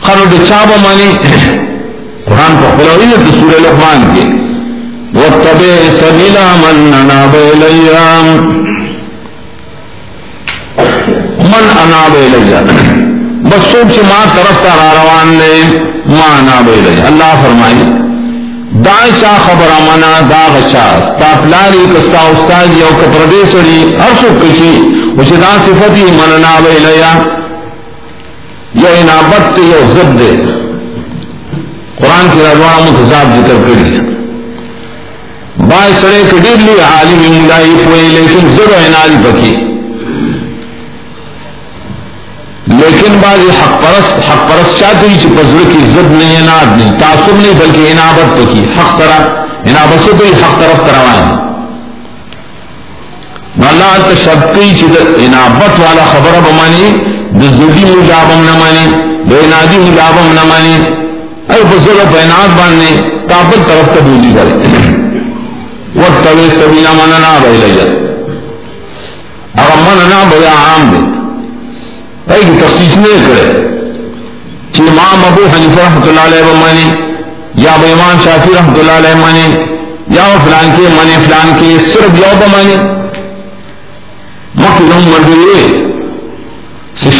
خرد چاب مانی؟ قرآن کو خلوی ہے سورہ لقمان کے۔ وہ تبے سبیلا من اناب من اناب لیا بس سوک چھ ماں طرف تا روان نے، ماں نہ بے رہے اللہ فرمائی، دا چا خبر منا دا بچا ستا پلاری کستا استاد یو کپردے سوری ہر سوک کچی وچھ دا صفتی من نہ بے لے یا انابت یو زد دے۔ قرآن کی رضوان متضاد ذکر کر لیا۔ بائے سڑے کے کڈیر لی، عالم امدائی پوئے، لیکن ضرور انال پکی۔ لیکن بعض حق پرست حق پرست چاہتے ہی پزر کی زد نہیں، انعد نہیں، تعصب نہیں، بلکہ انعبت تو کی، حق طرف انعبت سے تو حق طرف کروائیں اللہ تو شب کی چد انعبت والا خبر اب مانی، جو زدی مجاب ہم نہ مانی، جو انادی مجاب ہم نہ مانی، اے بزرگ و بینات باننے تابل طرف کا بودی کرے۔ وہ طویل سبیلا مننا بھائی لگا اگر مننا بھیا عام دے۔ ایک تخصیص نے کرے۔ کہ امام ابو حنیفہ رحمۃ اللہ علیہ مانے یا امام شافی رحمۃ اللہ علیہ مانے یا وہ فلان کے مانے فلان کے صرف یا بمانے مخلوم مرضی سے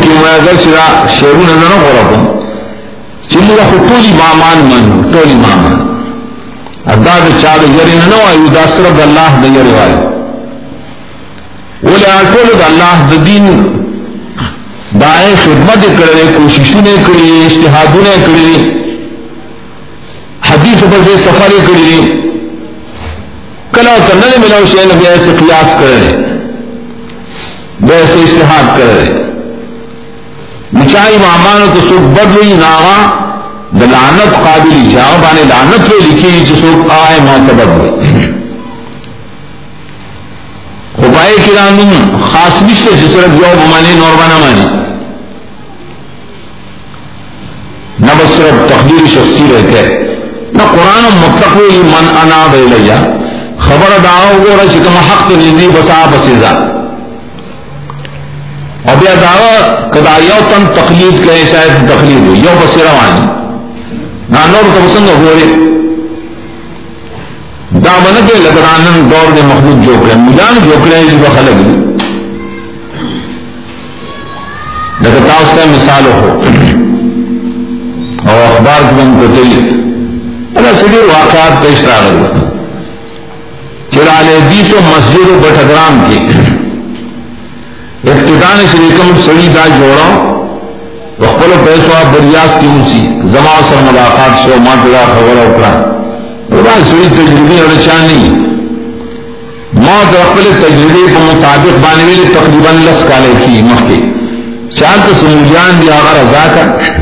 کی معذر سرا شیروں نظر ہو رہا ہوں چمرا خطول امامان من ٹول امام ادا چاد یری نہ نو آئی صرف اللہ دیر والے بولے آٹول اللہ دین دائیں خدمت کرے کوششیں کری اشتہادوں نے کری، حدیث پر سے سفر کری، کلا کرنے ملا اسے نبی ایسے قیاس کرے، ویسے اشتہاد کرے نچائی مامان کو سوکھ بدلی ناوا دلانت قابل جاؤ بانے لانت پہ لکھی جسو آئے معتبر ہوئے. خبائے کرام خاص مشتے جس طرح جو نور بانا مانے. صرف تقدیری شخصی رہتے ہیں۔ نہ قرآن مطلق یہ من انا بے لیا خبر داو گو رش کم حق نہیں بسا بسیزا اور بیا داو کدا یو تن تقلید کرے شاید تقلید ہو، یو بسی روانی۔ نہ نور تو سنگ ہو رہے۔ دامن کے لگرانن دور دے مخلوق جوکڑے مجان جوکڑے اس کو خلق دی۔ لگتا اس سے مثال ہو۔ اور اخبار کی من ارے سڑی واقعات پیش رہا ہوا چرالے دی تو مسجد و کی. ابتدا نے سڑی دا جوڑا. بریاس کی اونسی. زما سر ملاقات سے ماں خبر اکڑا سڑی تجربے اور ماں تجربے کے مطابق تقریباً لس کالے کی مخ کے سمجھان ادا کر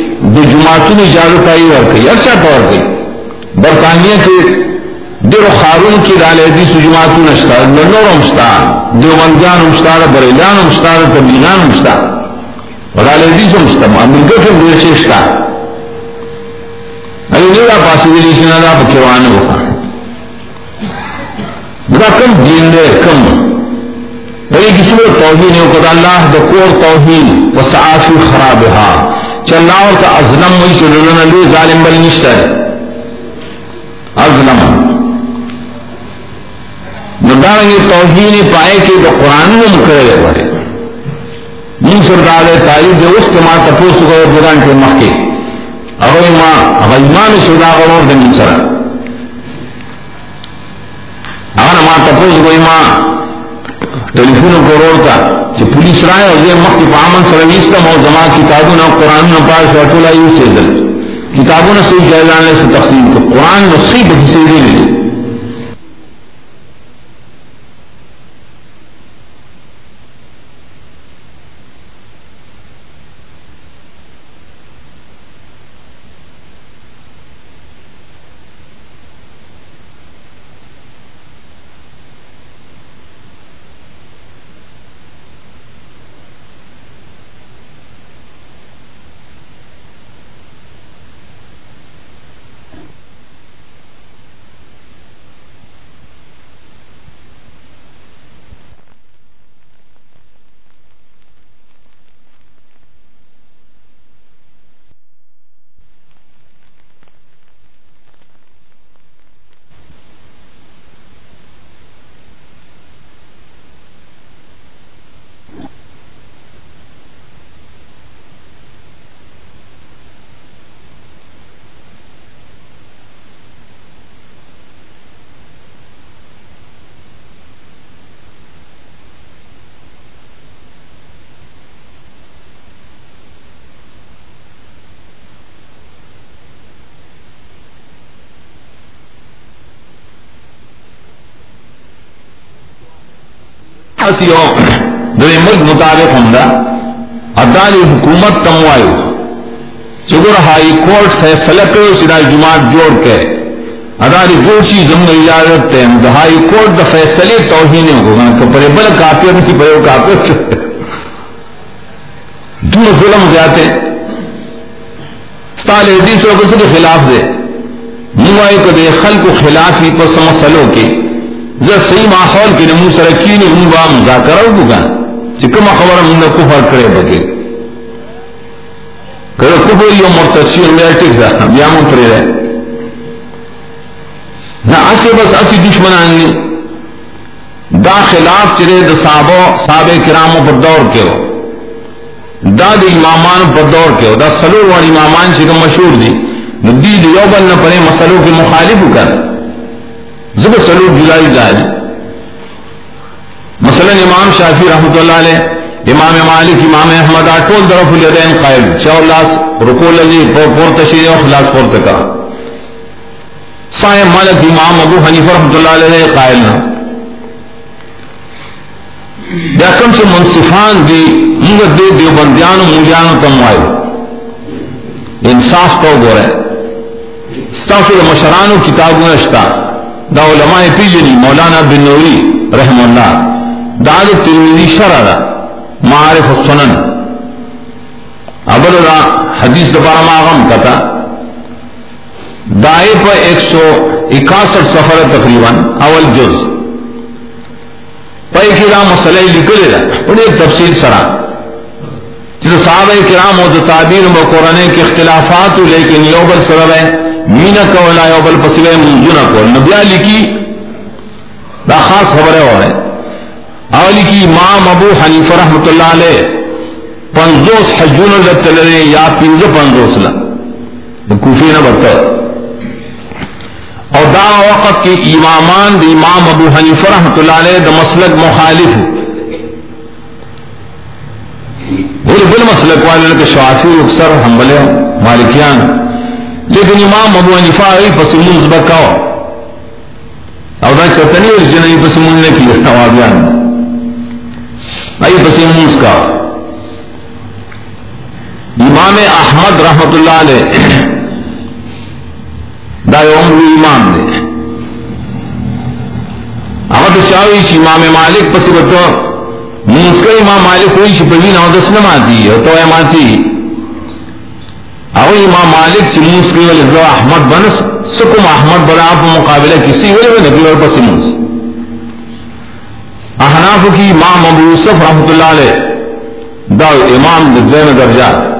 دو جماعتوں نے اجازت آئی اور کئی اچھا طور پہ برطانیہ کے دیر خارون کی رال حدیث جماعتوں نے اشتار لنور امستار دیوبندان امستار، بریلان امستار تبینان امستار۔ رال حدیث امستم امریکہ کے دیر سے اشتار ارے نیرا پاسی دلی سے نادا پکیوانے ہوتا ہے بڑا کم دین دے کم۔ بھئی کسی کو توہین ہو کر اللہ دکور توہین وسعافی خرابہ چل اور کا ازلم وی چلونا لی ظالم بل نشتا ہے۔ ازلم ندارنگی توہین پائے کہ دا قرآن میں مکرے ہوئے من سردار تعلیم جو اس کے ماں تپوس کو قرآن کے مکے۔ اگر ماں اگر ایمان سردا اور دن سر اگر ماں تپوس کو ماں ٹیلیفون کو روڑتا کہ پولیس رائے اور یہ مخت پامن سروس کا مو جمع کتابوں نے قرآن نہ پاس وٹولا یوں سے دل۔ کتابوں نے صحیح جائزان سے تقسیم تو قرآن میں صحیح بچی سے دے ملک مطابق ہوں ادال حکومت تموایو چگر ہائی کورٹ فیصلہ پہ سدا جماعت جوڑ کے. اداری جو چیز ہم اجازت ہے ہائی کورٹ دا فیصلے توہین ہوگا کہ پرے بل کافی کی پرے کافی دور ظلم جاتے سال حدیث و کسی خلاف دے. منگوائی کو دے خل کو خلاف ہی پر سمسلوں کے. صحیح ماحول کے نمو سرکی نے ہوں با مذاکرہ ہو گا چکم خبر ہم نے کفر کرے بگے کرو کفر یو مرتسی میں ٹک رہا یا من پرے رہے نہ اسے بس اسی دشمن آنگی دا خلاف چرے دا صحابہ صحابہ کراموں پر دور کے ہو دا دا امامان پر دور کے ہو دا سلور والی امامان چکم مشہور دی دی دیو بل نہ پڑے مسلوں کے مخالف کر زب سلو جلائی جائے مثلا امام شافی رحمۃ اللہ علیہ، امام مالک، امام احمد ٹول درف الدین قائل چاؤ لاس رکول علی پور تشیر اور خلاص پور تک. سائے مالک امام ابو حنیف رحمۃ اللہ علیہ قائل نہ کم سے منصفان دی منگ دے دیوبندیان مولیان تم آئے. انصاف کو گو رہے مشران کتابوں اشتا دا علماء پیجنی مولانا بن نوری رحم اللہ. داد ترمیدی شرع دا معارف السنن. ابل دا حدیث دبارہ ماغم کتا دائے پر ایک سو اکاسٹھ سفر تقریباً، اول جز. پہ کرام مسئلہ لکلے دا انہیں تفصیل سرا جس صحابہ کرام و تعبیر و قرآن کے اختلافات لیکن یوبل سرب ہے مینا کو لا بل پسوے منجنا کو نبیا لکھی دا خاص خبر ہے۔ اور اولی کی امام ابو حنیف رحمۃ اللہ علیہ پنزوس حجون لے یا پنجو پنزوس لا۔ کوفی نہ بتا اور دا وقت کے امامان دا امام ابو حنیف رحمۃ اللہ علیہ دا مسلک مخالف بول بل مسلک والے کے شافی اکثر حملے مالکیان۔ لیکن امام ابو حنیفہ ای پس منز بکاو او دا چتنی اس جن ای پس منز نکی استوابیان ای پس منز کا۔ امام احمد رحمت اللہ علیہ، دا عمر امام دے۔ احمد شاوی چی امام مالک پس بکاو منسکر امام مالک ہوئی شپوی نو دس نماتی ہے، تو ماتی۔ او امام مالک چی منسکر ولی زو احمد بنس، سکم احمد بنا، آپ مقابلہ کسی ولی ولی نبی اور پس منس احناف کی امام ابو یوسف رحمت اللہ علیہ، دا امام دین درجہ۔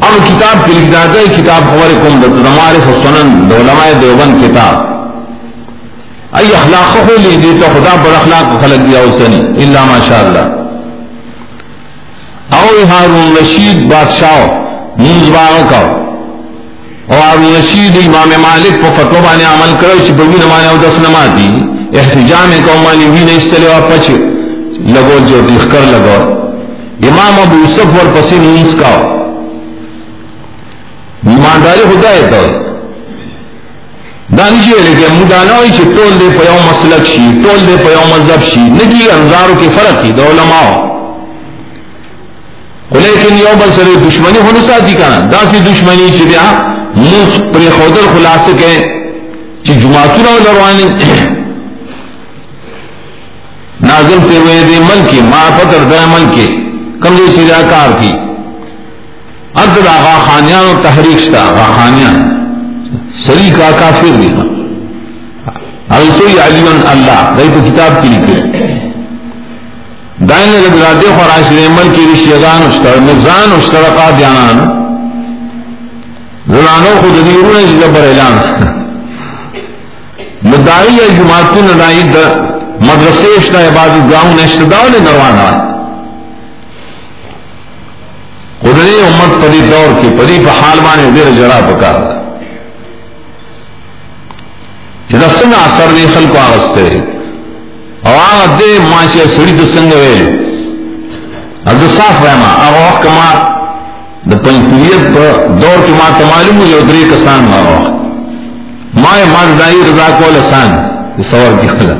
اب کتاب کی لکھ جاتا ہے، کتاب خبر کم دمارف سنن دولماء دیوبند کتاب۔ ای اخلاق خو لی دی تو خدا پر اخلاق خلق دیا اسنی الا ماشاء اللہ۔ او ہارون رشید بادشاہ منز باغ کا۔ اور ہارون رشید امام مالک کو فتو بانے عمل کرو چی بگی نمانے او دس نمازی۔ احتجام قومانی بھی نہیں چلے اور پچ لگو جو دیکھ کر لگو۔ امام ابو یوسف اور پسی منز کا۔ ایمانداری خدا ہے تو۔ دانشی ہے لیکن مدانا ہوئی چھے، ٹول دے پیو مسلک شی، ٹول دے پیو مذہب شی۔ نگی انزارو کی فرق کی دو علماء لیکن یو بل سر دشمنی ہونو ساتھی کنا دا سی دشمنی چھے بیا موس پر خودر خلاص کے چھے جماعتو رو لروانی۔ ناظم سے ہوئے دے ملکی ما پتر دے ملکی کم دے سیدہ کار کی۔ اد آغا خانیان و تحریک شتا آغا خانیان۔ سری کا کافر بھی السوئی علی اللہ رہی تو کتاب کی لکھے۔ دائن لگاتے خراش ریمل کی رشیدان اشتر، مرزان اشترقا دیانان زنانو خود دیرون جبر اعلان. مدعی جماعتون ندائی مدرسے اشتا عبادت گاؤں نشتداؤ نے نروانا خدای امت پدی دور کی، پدی پہ حال بانے دیر جڑا پکا جدا سنگ اثر دی خلق آغستے. او از صاف ما دور کی ما تمالیم یو دری کسان ما وقت ما دائی رضا کول اسان سوار کی خلا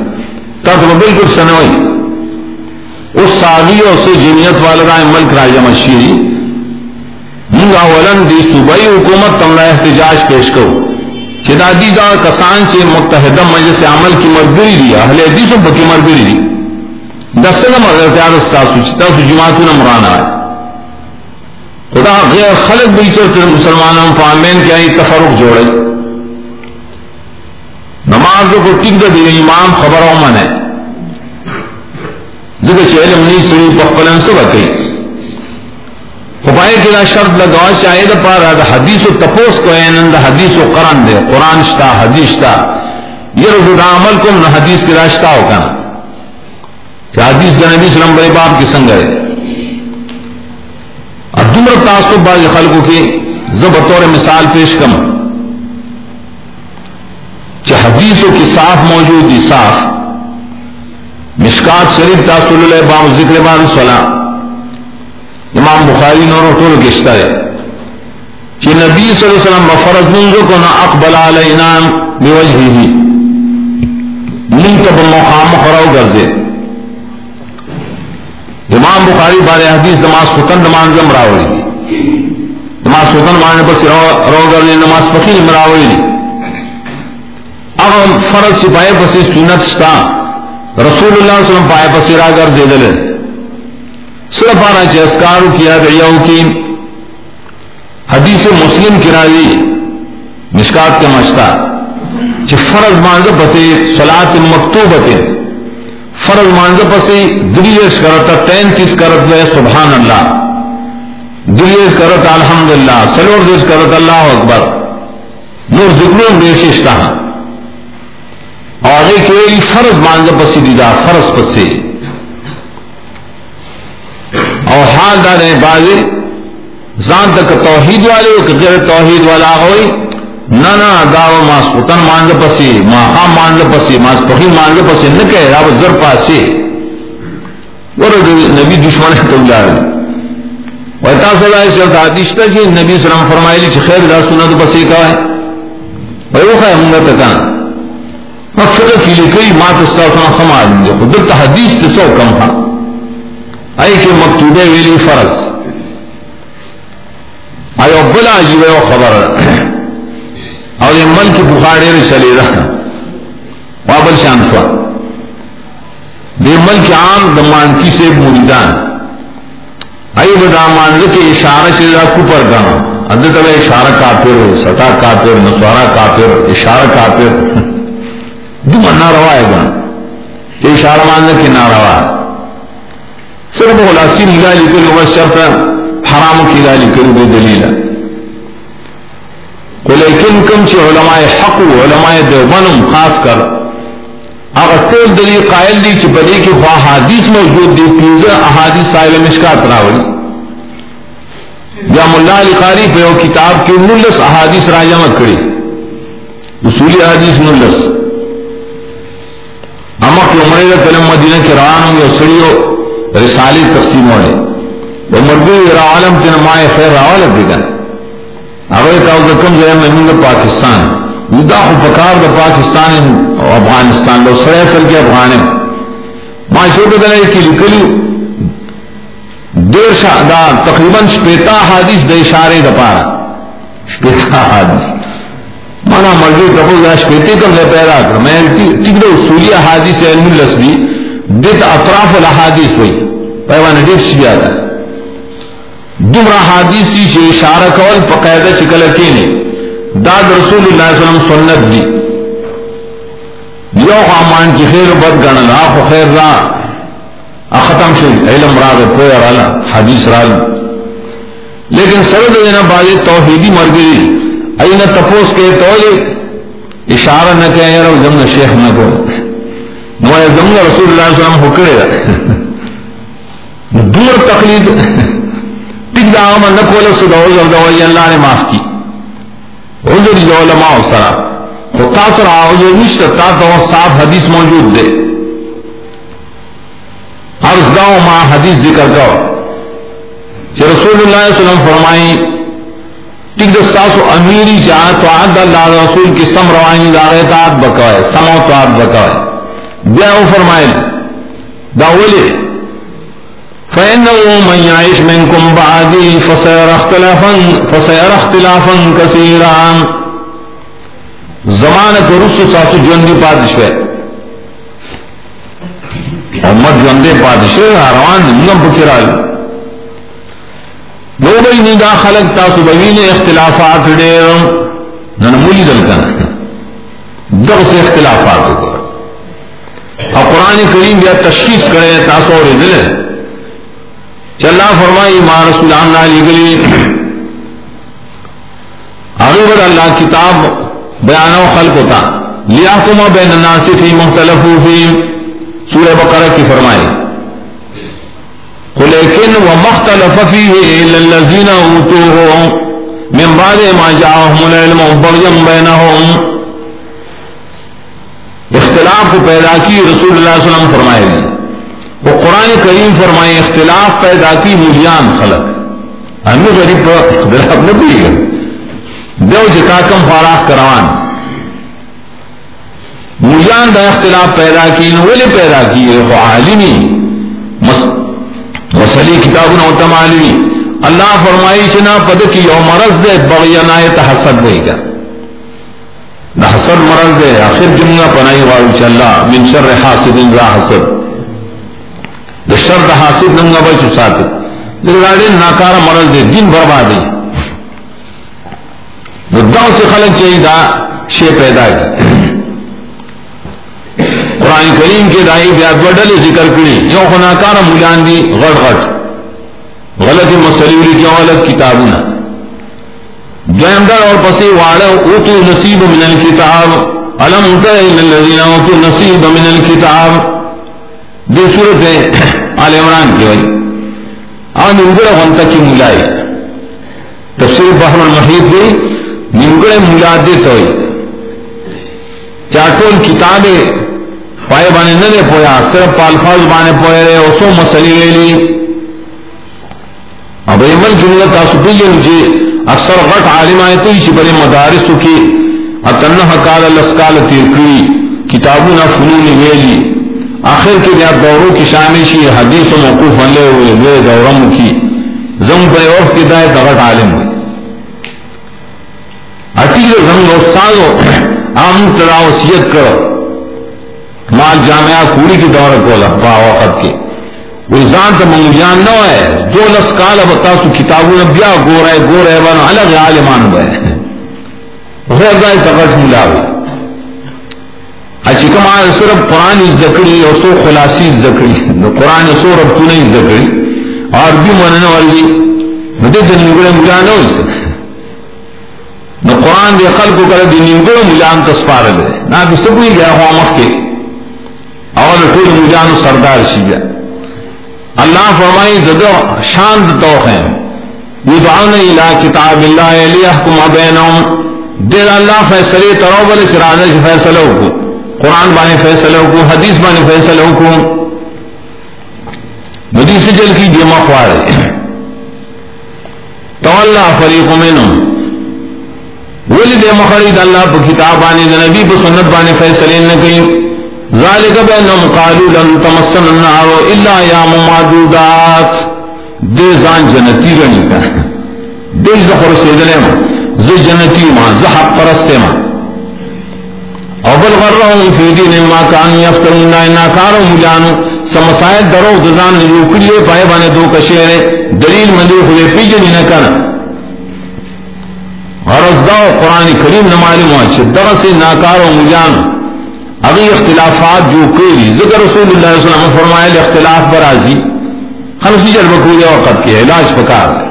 تا تو بالکل سنوئی اس ساغی اور سے جنیت والدہ ملک راجہ مشیری منگ اولن دی صوبائی حکومت تمنا احتجاج پیش کرو چدا دی دا کسان سے متحدہ مجلس عمل کی مرگری دی، اہل حدیث و بکی مرگری دی۔ دس نہ مگر تیار استاسو چتا سو جماعتو نہ مرانا ہے خدا غیر خلق بھی چر مسلمانوں فامین کے آئی تفرق جوڑے۔ نماز کو ٹک دے امام خبر او من ہے ذکر چھ علم نہیں سنی پخپلن سے بکی خبائے کی دا شرط لگا چاہے دا پارا دا حدیث و تپوس کو اینن دا حدیث و قرآن دے۔ قرآن شتا، حدیث شتا۔ یہ رضو دا عمل کم نا حدیث کی راشتا ہو کنا۔ کہ حدیث کا نبی سلم بڑے باپ کی سنگ ہے۔ اب دمر تاسب باز خلقوں کی زب طور مثال پیش کم۔ چہ حدیثوں کی صاف موجود دی صاف۔ مشکات شریف تاثر اللہ باب ذکر باب سلام امام بخاری نور ٹول گشتا ہے۔ کہ نبی صلی اللہ علیہ وسلم فرض منگو کو نہ اقبل علینا بوجہ ہی من تب مقام خراو گردے امام بخاری بارے حدیث نماز فتن نماز زم راوڑی نماز فتن مانے پس رو گردے نماز پکی مراوڑی اب فرض سپائے پسی سنت شتا، رسول اللہ صلی اللہ علیہ وسلم پائے پسی را گردے دلے۔ صرف آنا چسکار کیا گیا کی حدیث مسلم کی راوی مشکات کے مشتا چھ فرض مانگ پسی سلاد مکتوب فرض مانگ پسی دلیش کرتا تینتیس کرت ہے، سبحان اللہ دلیش کرت الحمد للہ سلور دیش کرت اللہ اکبر نور ذکر بیششتا اور ایک فرض مانگ پسی دیدا فرض پسی اور حال دار بازی زان تک توحید والے کہ غیر توحید والا ہوئی، نہ نہ داو ماس پتن مان پسی، ما خام مان پسی، ماس پخی مان پسی، نہ کہ رب زر پاسی۔ اور نبی دشمن ہے تو جا رہے۔ وتا صدا سے حدیث تا کہ نبی صلی اللہ علیہ وسلم فرمائے کہ خیر دا سنت پسی کا ہے۔ بھائی وہ ہے ہم نے کہا مقصد کی لکھی، ما تستاثنا خما دیں خود حدیث تے سو کم تھا۔ ای کے مکتوبے ویلی فرض. آیا بلا جیوے و خبر. اور یہ مل کی بخار ڈیر چلے رہا وابل شان فا دے ملک عام دمان کی سے مریدان آئی بدا مانز کے اشارہ سے کپر گانا ادھر طرح اشارہ کافر سٹا کافر، نسوارا کافر اشارہ کافر. دو نہ روا ہے گا اشارہ ماننے کے نہ روا صرف خلاصی ملا لکھ لو شرط حرام کی لا لکھ لو دلیل. لیکن کم سے علماء حق علماء دیوبنم خاص کر، اگر ٹول دلی قائل دی چپلی کی خواہ حادیث موجود دی پیزا احادیث سائل مشکات راوڑی یا ملا علی قاری پہ وہ کتاب کی نلس احادیث راجمت کری. اصولی احادیث نلس. اما کی عمرے کا کلم مدینہ کے روان ہوں گے سڑیو رسالی تقسیم ہونے وہ مربی عالم کے نمائے خیر راول راولت دیگا اگر کہو کم جائے میں پاکستان۔ دا خو پکار دا پاکستان او افغانستان لو سرے سر کے افغان ہیں۔ ما شو بدلے کی لکلی دیر شا دا تقریباً شپیتا حادث دا اشارے دا پارا۔ شپیتا حادث مانا مرضی کبو دا شپیتے کم لے پیدا کر۔ میں ٹک دا اصولی حادث علم اللسلی دیت اطراف الحادث ہوئی۔ پیوانا دیت شبیا دا دمرا حادیث حادث سی اشارہ کول پقیدہ چکل کینے داد رسول اللہ علیہ وسلم سنت دی۔ یو خامان کی خیر بد گن آخ خیر را۔ ختم سے علم را دے کوئی رالا حدیث رال لیکن سرد دینا بازی توحیدی مر گئی این تپوس کے تولے اشارہ نہ کہ یار جمن شیخ نہ کو۔ نو جمن رسول اللہ علیہ وسلم حکڑے دور تقلید. ٹک دا من نہ کولے سدو زردو اللہ نے معاف کی عذر جو علماء سرا تو تاثر عذر نشت تا تو صاف حدیث موجود دے عرض گاؤں ماں حدیث ذکر کرو کہ رسول اللہ صلی اللہ علیہ وسلم فرمائی ٹک دستاس و امیری جہاں تو عد اللہ رسول کی سم روانی دارے تاعت بکوائے سمو تو عد بکوائے. بیا وہ فرمائے داولی فإنه من يعيش منكم بعدي فسيرى اختلافا فسيرى اختلافا كثيرا. زمان کو رسو ساتو جوندی پادش ہے۔ امت جوندی پادش ہے روان نم پکرال دو بھئی نیدا خلق تاسو بوین اختلافات دیر ننمولی دلکن دغ سے اختلافات ہوگا اور قرآن کریم بیا تشخیص کرے تاسو اور دل چلا فرمائی ما رسول اللہ علی گلی۔ آگے بڑھ اللہ کتاب بیان و خلق ہوتا۔ لیا کما بین الناس فی مختلف فی سورہ بقرہ کی فرمائی۔ لیکن وہ مختلف فی للذین اوتوه من بعد ما جاءهم العلم بغيا بينهم اختلاف کو پیدا کی رسول اللہ علیہ وسلم فرمائے گی وہ قرآن کریم فرمائے، اختلاف پیدا کی ملیان خلق۔ ہمیں غریب درخت نہ بھی دو جکا کم فاراق کروان۔ ملیان دا اختلاف پیدا کی نولے پیدا کی وہ عالمی۔ مسلی کتاب نوتم عالمی اللہ فرمائی، چنا پد کی یو مرض دے بغینا تحسد دے گا۔ دا حسد مرض دے. آخر جملہ پنائی والو چلا من شر حاسد را حسد. د شر د حاصل ننګ به چې ساتي زګاړي ناکار مرض دي دین بربادي نو دا څه خلک چې دا شی پیدا کی قرآن کریم کے دائی بیا وڈل ذکر کری. یو خناکار مولان دی غٹ غٹ. غلط مسلی کیوں غلط کتابنا جیمدر اور پسی واڑا اوتو نصیب من الکتاب۔ علم تر الذین اوتو نصیب من الکتاب۔ دے صورت ہے آل عمران کی وئی آن نمگڑ غنطہ کی ملائی۔ تفسیر بحر المحید دی۔ نمگڑ ملا دے توئی چاٹول کتابیں پائے بانے نہ دے پویا۔ صرف پالفاظ بانے پوئے رہے، اسو مسئلی لے لی۔ اب ایمل جملہ تاسو جی اکثر غٹ عالم آئے تو اسی بڑے مدارس کی اتنہ کال لسکال تیرکڑی کتابوں نہ فنون ویلی۔ آخر کے جب دوروں کی شامل شی حدیث و موقوف لے ہوئے وہ دورم کی۔ زم پہ اور کی دائے تغٹ عالم۔ ہوئی اٹی جو زم استاد عام تلا وسیعت کرو۔ مال جامعہ کوڑی کی دور کو لفا وقت کے۔ وزان تو منگیان نہ ہے دو لس کال اب تاسو کتابوں نے بیا گو رہے گو رہے بنا الگ عالمان بے غیر گائے تغٹ ملا ہوئی اچھی کما صرف قرآن زکڑی اور سو خلاصی زکڑی قرآن سو رب تو نہیں زکڑی اور بھی مننے والی مجھے دن نگڑے ملا نہ ہو سکے نہ قرآن دے خل کو کرے دن نگڑے ملان تسپار لے نہ کہ سب ہی گیا ہوا مخ کے۔ اور ٹول مجان سردار سی گیا۔ اللہ فرمائی ددو شان تو ہیں۔ یدعون الى کتاب اللہ لیحکم بینہم۔ دیر اللہ فیصلے ترو بل چرانے سے فیصلہ کو۔ قرآن بانے فیصلہ کو، حدیث بانے فیصلہ کو۔ مدی سے جل کی دیما خوارے تو اللہ فریق منم ولی دے مخرید اللہ پا کتاب بانے دے نبی پا سنت بانے فیصلے نہ کہیں ذالک بینم قالو لن تمسن النار الا یا ممادودات دے زان جنتی رنی کا دے زخور سیدنے ماں زی جنتی ما. زحق پرستے ما. او بل غرہم فی دین ما کانی افترون نا ناکارو مجانو سمسائد درو دزان نیو کلیے پائے بانے دو کشیرے. دلیل مندی خودے پیجنی نکانا غرض داو قرآن کریم نمالی موچے درسی ناکارو مجانو اگی اختلافات جو کری ذکر رسول اللہ صلی اللہ علیہ وسلم فرمائے اختلاف برازی۔ خمسی جلبہ کوئی وقت کے علاج پکار ہے۔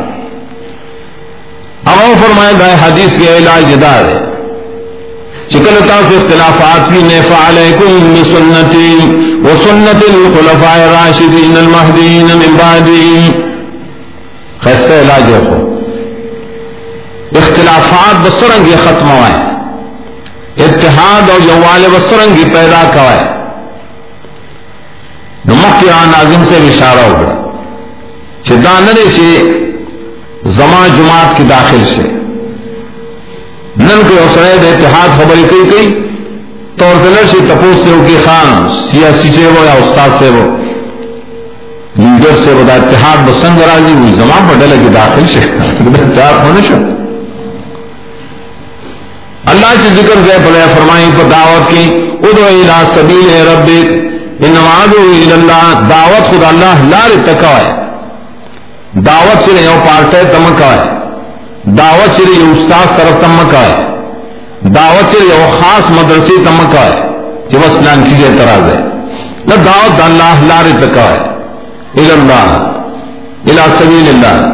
اب فرمائے گئے حدیث کے علاج دار ہے۔ چکلتا سے اختلافات بھی نے فعلیکم بسنتی و سنت الخلفاء راشدین المہدین من بعدین خیستہ علاج رکھو۔ اختلافات بسرنگی ختم ہوئے۔ اتحاد اور یوال بسرنگی پیدا کوائے۔ نمک کی آن آزم سے اشارہ ہوگا چدانرے سے زما جماعت کی داخل سے۔ نن کے اوسرید اتحاد خبری کئی کئی۔ تو دلر سے تپوس سے کی خان، سیاسی سے وہ یا استاد سے وہ لیڈر سے بدا اتحاد بسنگ راضی ہوئی زما پر ڈلے کی داخل سے۔ اتحاد ہونے سے اللہ سے ذکر گئے پڑے فرمائی پر دعوت کی۔ ادو الى سبیل رب انماد اللہ، دعوت خدا اللہ لار تکوائے دعوت سے یو پارٹے تمکا ہے۔ دعوت سے یو استاد سر تمکا ہے۔ دعوت سے یو خاص مدرسے تمکا ہے۔ جو بس نان کی اعتراض ہے۔ نہ دعوت اللہ لار تکا ہے۔ اللہ الا سبیل اللہ۔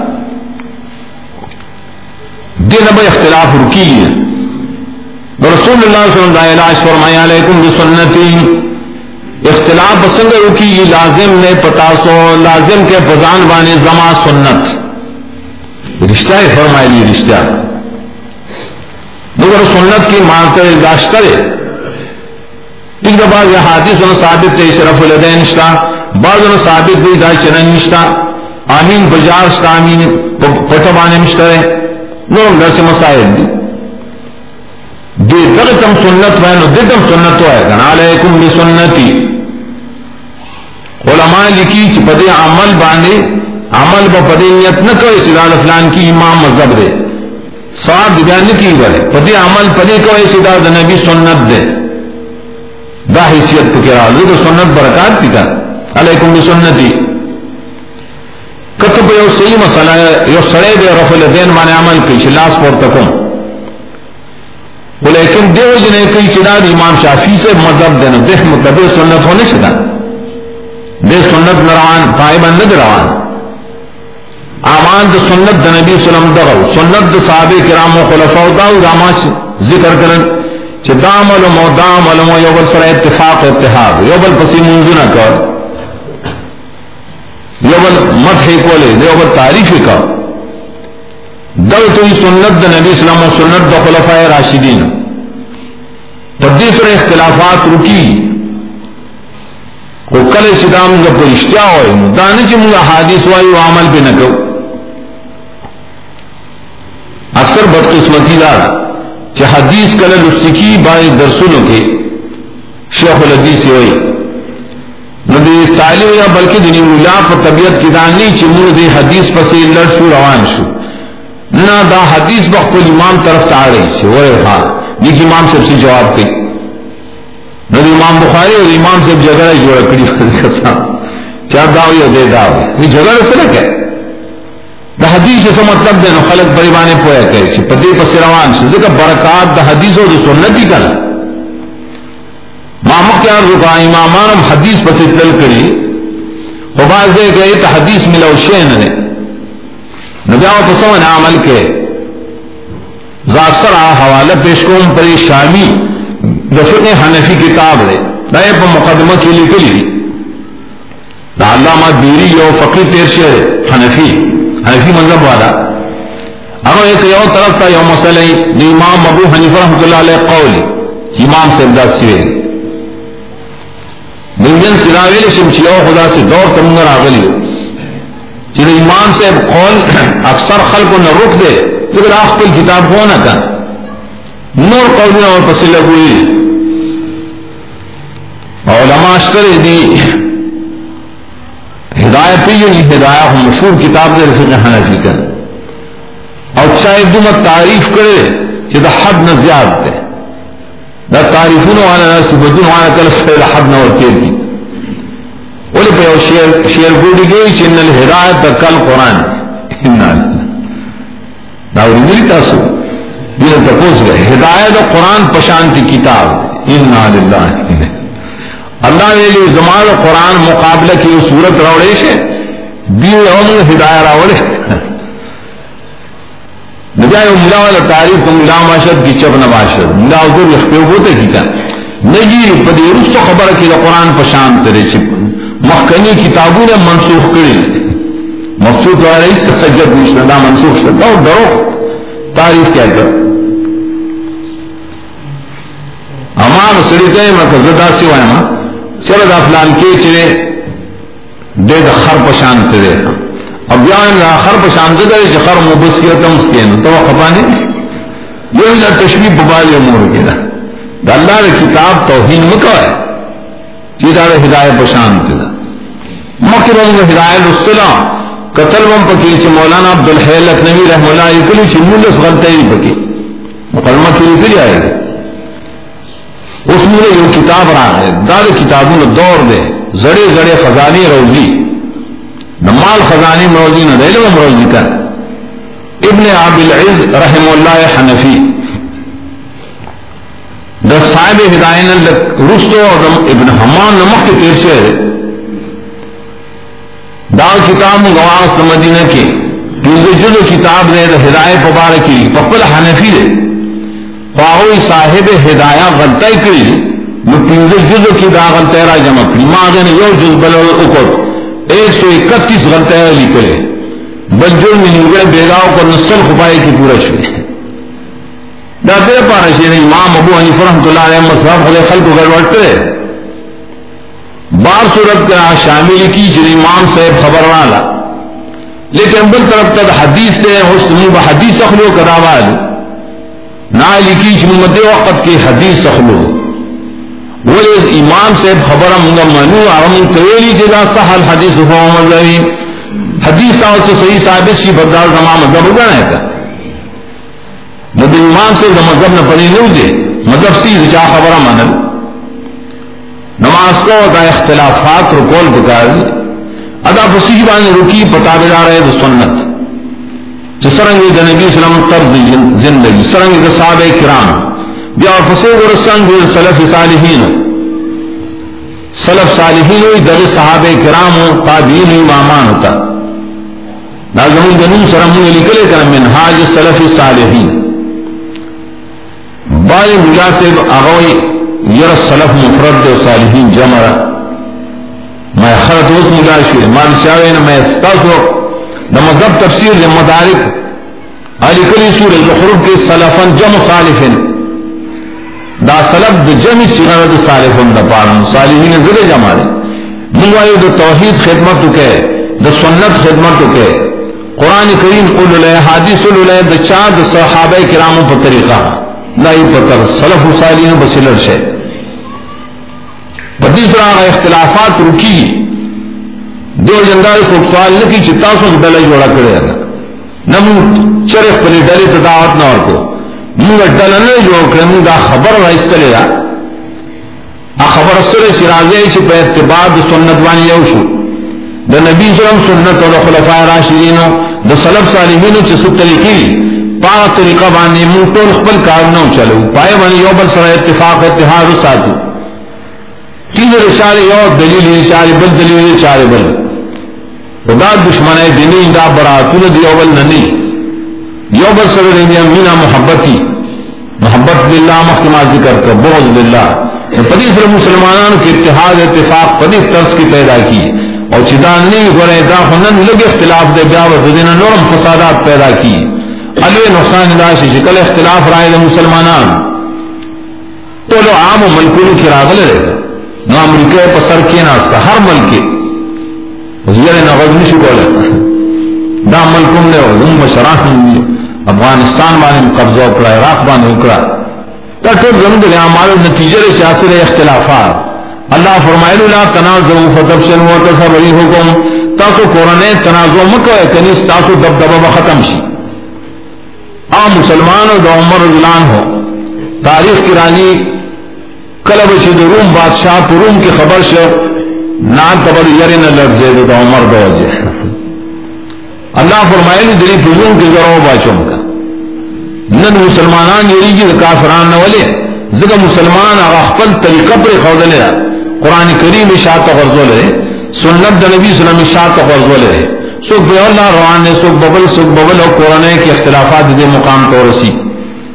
دن اب اختلاف رکی ہے۔ رسول اللہ صلی اللہ علیہ وسلم فرمایا علیکم بسنتی۔ اختلاف بسنگ رکی لازم نے پتا سو لازم کے فضان بانے زما سنت۔ رشتہ ہے، فرمائے لی رشتہ۔ مگر سنت کی مانتے داشت کرے۔ ایک دفعہ یہ حادث انہوں ثابت تے شرف الدین نشتا بعض انہوں ثابت بھی دائی چنن نشتا آمین، بجار شتا آمین پتبانے مشترے نور در سے مسائل دی دے دغتم سنت وینو دیدم سنت ہوئے۔ کنا علیکم بی سنتی علماء لکی چی پدے عمل باندے، عمل با پدے نیت نہ کرے سیدال فلان کی امام مذہب دے۔ صاحب بیان کی بڑے پدے عمل پدے کرے سیدال نبی سنت دے۔ دا حیثیت تو کرا لو تو سنت برکات کی کا علیکم بسنتی۔ کتب یو صحیح مسئلہ یو سڑے دے رفل دین مانے عمل کی شلاس پور تکم لیکن دیو جنے کئی چداد امام شافی سے مذہب دینا دیکھ مطلب سنت ہونے سے دا دے سنت نروان پائبند روان۔ آمان دا سنت دا نبی سلم دغو سنت دا صحابی کرام و خلفاء دا و راما ذکر کرن چھ دام علم و دام علم و یوبل سر اتفاق و اتحاد یوبل پسی منزو کر۔ یوبل مدحی کولے یوبل تعریفی کر۔ دل تو سنت دا نبی سلم و سنت دا خلفاء راشدین۔ تدیسر اختلافات رکی۔ کو کل سدام جب کو اشتیا ہوئے، دانے چی مجھے حادث وائی و عمل پہ نکو اکثر بدقسمتی دار کہ حدیث کل لسکی بائے درسنوں کے شیخ الحدیث ہوئی۔ ندی تعلیم یا بلکہ دنی ملا پر طبیعت کی دانی چی مجھے حدیث پسی لڑ شو روان شو۔ نہ دا حدیث وقت کو امام طرف تا رہی چی وہ ہاں۔ یہ امام سب سے جواب کی۔ نبی امام بخاری اور امام سے جگہ جوڑا کری۔ چار داو یا دے داو یہ جگہ سے نہ کہ دا حدیث سے مطلب دے، نو خلق پریوانے پویا کہ چھ پدی پس روان سے ذکر برکات دا حدیث اور دا سنتی کل مامک کیا رکا امامان حدیث پس تل کری۔ وہ باز دے کہ یہ حدیث ملو شین ہے۔ نبیاو پسون عمل کے اکثر حوالہ پیش کوم پری شامی دفن حنفی کتاب ہے دائیں پا مقدمہ کی لکھ لی دا علامہ بیری یو فقی پیش ہے حنفی حنفی مذہب والا. اگر ایک یو طرف تا یو مسئلہ دی امام ابو حنیفہ رحمۃ اللہ علیہ قولی. امام سے ابدا سوے دنجن سراویل شمچیو خدا سے دور تمگر آگلی چیز امام سے قول اکثر خلق نہ رک دے ذکر آپ کل کتاب کو نہ کر۔ نور قولنا اور پس لگوئی علماء اشکر دی۔ ہدایت پی یہ ہدایہ ہم مشہور کتاب دے رفق حنفی کر۔ اور چاہے دمت تعریف کرے کہ دا حد نہ زیاد دے۔ دا تعریفون والا ناسی بدون والا کل سفید حد نہ ورکے دی اولی پہ شیر, شیر گوڑی گئی چن الہدایت کل قرآن. داوری ملی تاسو. دل تپوس گئے. ہدایت قرآن پشانتی کتاب. اللہ اللہ نے لیے زمان قرآن مقابلہ کی صورت روڑے سے دیو ہم ہدایہ راوڑے. نجائے ملا والا تعریف کو ملا معاشد کی چپ نباشد ملا ادھر لکھتے ہوتے کی کا نجی پدی رس تو خبر کی قرآن پشان ترے چپ. مخکنی کتابوں نے منسوخ کری مقصود والے اس سے تجرب نشدہ منسوخ شدہ اور ڈرو تاریخ کیا کر امان سڑی تے میں زدا سی وای ما چلو دا فلان کے چرے دے دا خر پشان تے دے اب یا دا خر پشان تے دے کہ خر مبس مبسکیت ہم سکین تو خپانے یہ دا تشبیہ ببال امور کے دا دا اللہ نے کتاب توہین مکا ہے چیزا دا ہدایت پشان تے دا مکرم ہدایت السلام قتل بم پکی چھ مولانا عبد الحی لکھنوی رحم اللہ یہ کلی چھ مولس غلطہ ہی پکی۔ مقدمہ کی لکھ آئے۔ گا اس میں یہ کتاب رہا ہے دار کتابوں میں دور دے، زڑے زڑے خزانی روزی۔ نمال خزانی مروزی نہ دے ریلو مروزی کر۔ ابن عبد العز رحم اللہ حنفی۔ دا صاحب ہدایت رستو اور ابن حمان نمک کے تیر سے دا کتاب گواس مدینہ کی جدو کتاب دے دا ہدایت مبارکی پپل حنفی دے پاہوئی صاحب ہدایہ غلطائی کری نو پینزے جدو کی دا غلطہ را جمع کری ماں دے یو جز بلو اکر ایک سو اکتیس غلطہ را لکھے بل جو میں نگڑے بیگاؤ کو نسل خفائی کی پورا شوئی دا دے پارا شیر امام ابو حنیف رحمت اللہ علیہ مصحف خلق خلق گڑوڑ کرے بار صورت کا شامل کی جن امام صاحب خبر والا۔ لیکن بل طرف تک حدیث سے حسن و حدیث اخلو کا دعوی نہ لکھی جن مد وقت کی حدیث اخلو۔ وہ امام صاحب خبر منو ارم کویلی جگہ سہل حدیث ہو مذہبی حدیث کا تو صحیح ثابت سی بدال تمام مذہب اگا ہے کا جب امام سے مذہب نہ پڑی نہیں دے مذہب سی جا خبر منل نماز کو دا اختلافات رکول بکار ادا فسیح بان رکی پتا بجا رہے تو سنت۔ سرنگ دا نبی اسلام طرز زندگی، سرنگ دا صحابہ کرام۔ بیا فسیح ورسان دو سلف صالحین۔ سلف صالحین ہوئی در صحابہ کرام تابعین امامان ہوتا۔ دا نازمون جنون سرمون لکلے کرم من حاج سلف صالحین۔ باری مجا سے اغوی یر سلف مفرد دے صالحین جمع میں خرد اس ملا شوئے مال شاوین میں استاسو دا مذہب تفسیر دے مدارک. علی کلی سور زخرف کے سلفن جمع صالحین. دا سلف دا جمع سیغر دا صالحین دا پارن صالحین زر جمع دے منوائی دا توحید خدمت کے دا سنت خدمت کے قرآن کریم قل لے حادث لے دا چاند صحابہ کراموں پر طریقہ لا ہی پتر، سلف و صالحین بسلر شہد تیسرا اختلافات رکی دو جندار کو سوال نہ کی چتا سو ڈلے جوڑا کرے گا نم چرخ پلی ڈلے تو دعوت نہ اور کو۔ منہ ڈل نہ جو کرے منہ دا خبر رہا اس کرے گا خبر چې راځي چې په اتباع د سنت باندې یو شو۔ د نبی سلام سنت او خلفای راشدین د سلف صالحین چې څه طریقې پا طریقه باندې موږ ټول خپل کار نه چلو۔ پای باندې یو بل سره اتفاق اتحاد وساتو تین رساله یو، دلیل رساله بل، دلیل رساله بل۔ خدا دشمنه دینی دا براتونه دی اول نه نه یو بل سره دی مینا محبتي محبت بالله محکمہ ذکر کر بغض بالله پدی سره مسلمانانو کې اتحاد، اتفاق پدی طرز کی پیدا کی۔ اور چدان نہیں ہو رہے دا ہنن لگ اختلاف دے، بیا و دین نورم فسادات پیدا کی۔ الوی نقصان داشی شکل اختلاف رائے دے مسلمانان۔ تو لو عام و ملکونو کی راغل رہے۔ نو امریکہ پسر کینا سہر ملکی وزیر نغز نشو کولا دا ملکون نے وزن مشراح افغانستان بانے قبضہ اکڑا، عراق بانے اکڑا۔ تا ٹھوٹ زمد لے عمال نتیجہ سیاسی اختلافات۔ اللہ فرمائے اللہ تنازع فتبشن و تصبری حکم۔ تاسو قرآن تنازع مکہ کنیس یعنی تاسو دب دبا ختم شی۔ آ مسلمان و عمر رضلان ہو تاریخ کی رانی کلب شد روم بادشاہ پر روم کی خبر شو نان تبر یری یرن لرزے دا عمر دو وجہ اللہ فرمائے دلی فضون کی ذرا باچوں کا۔ نن مسلمانان یری کی کافران نہ ولے۔ زگا مسلمان اغا خپل طریقہ پر خودلے قرآن کریم شاعت غرضول ہے سنت دا نبی صلی اللہ علیہ وسلم شاعت غرضول ہے سوک بے اللہ روان نے سوک ببل سوک ببل اور قرآن کے اختلافات دے مقام تو رسی۔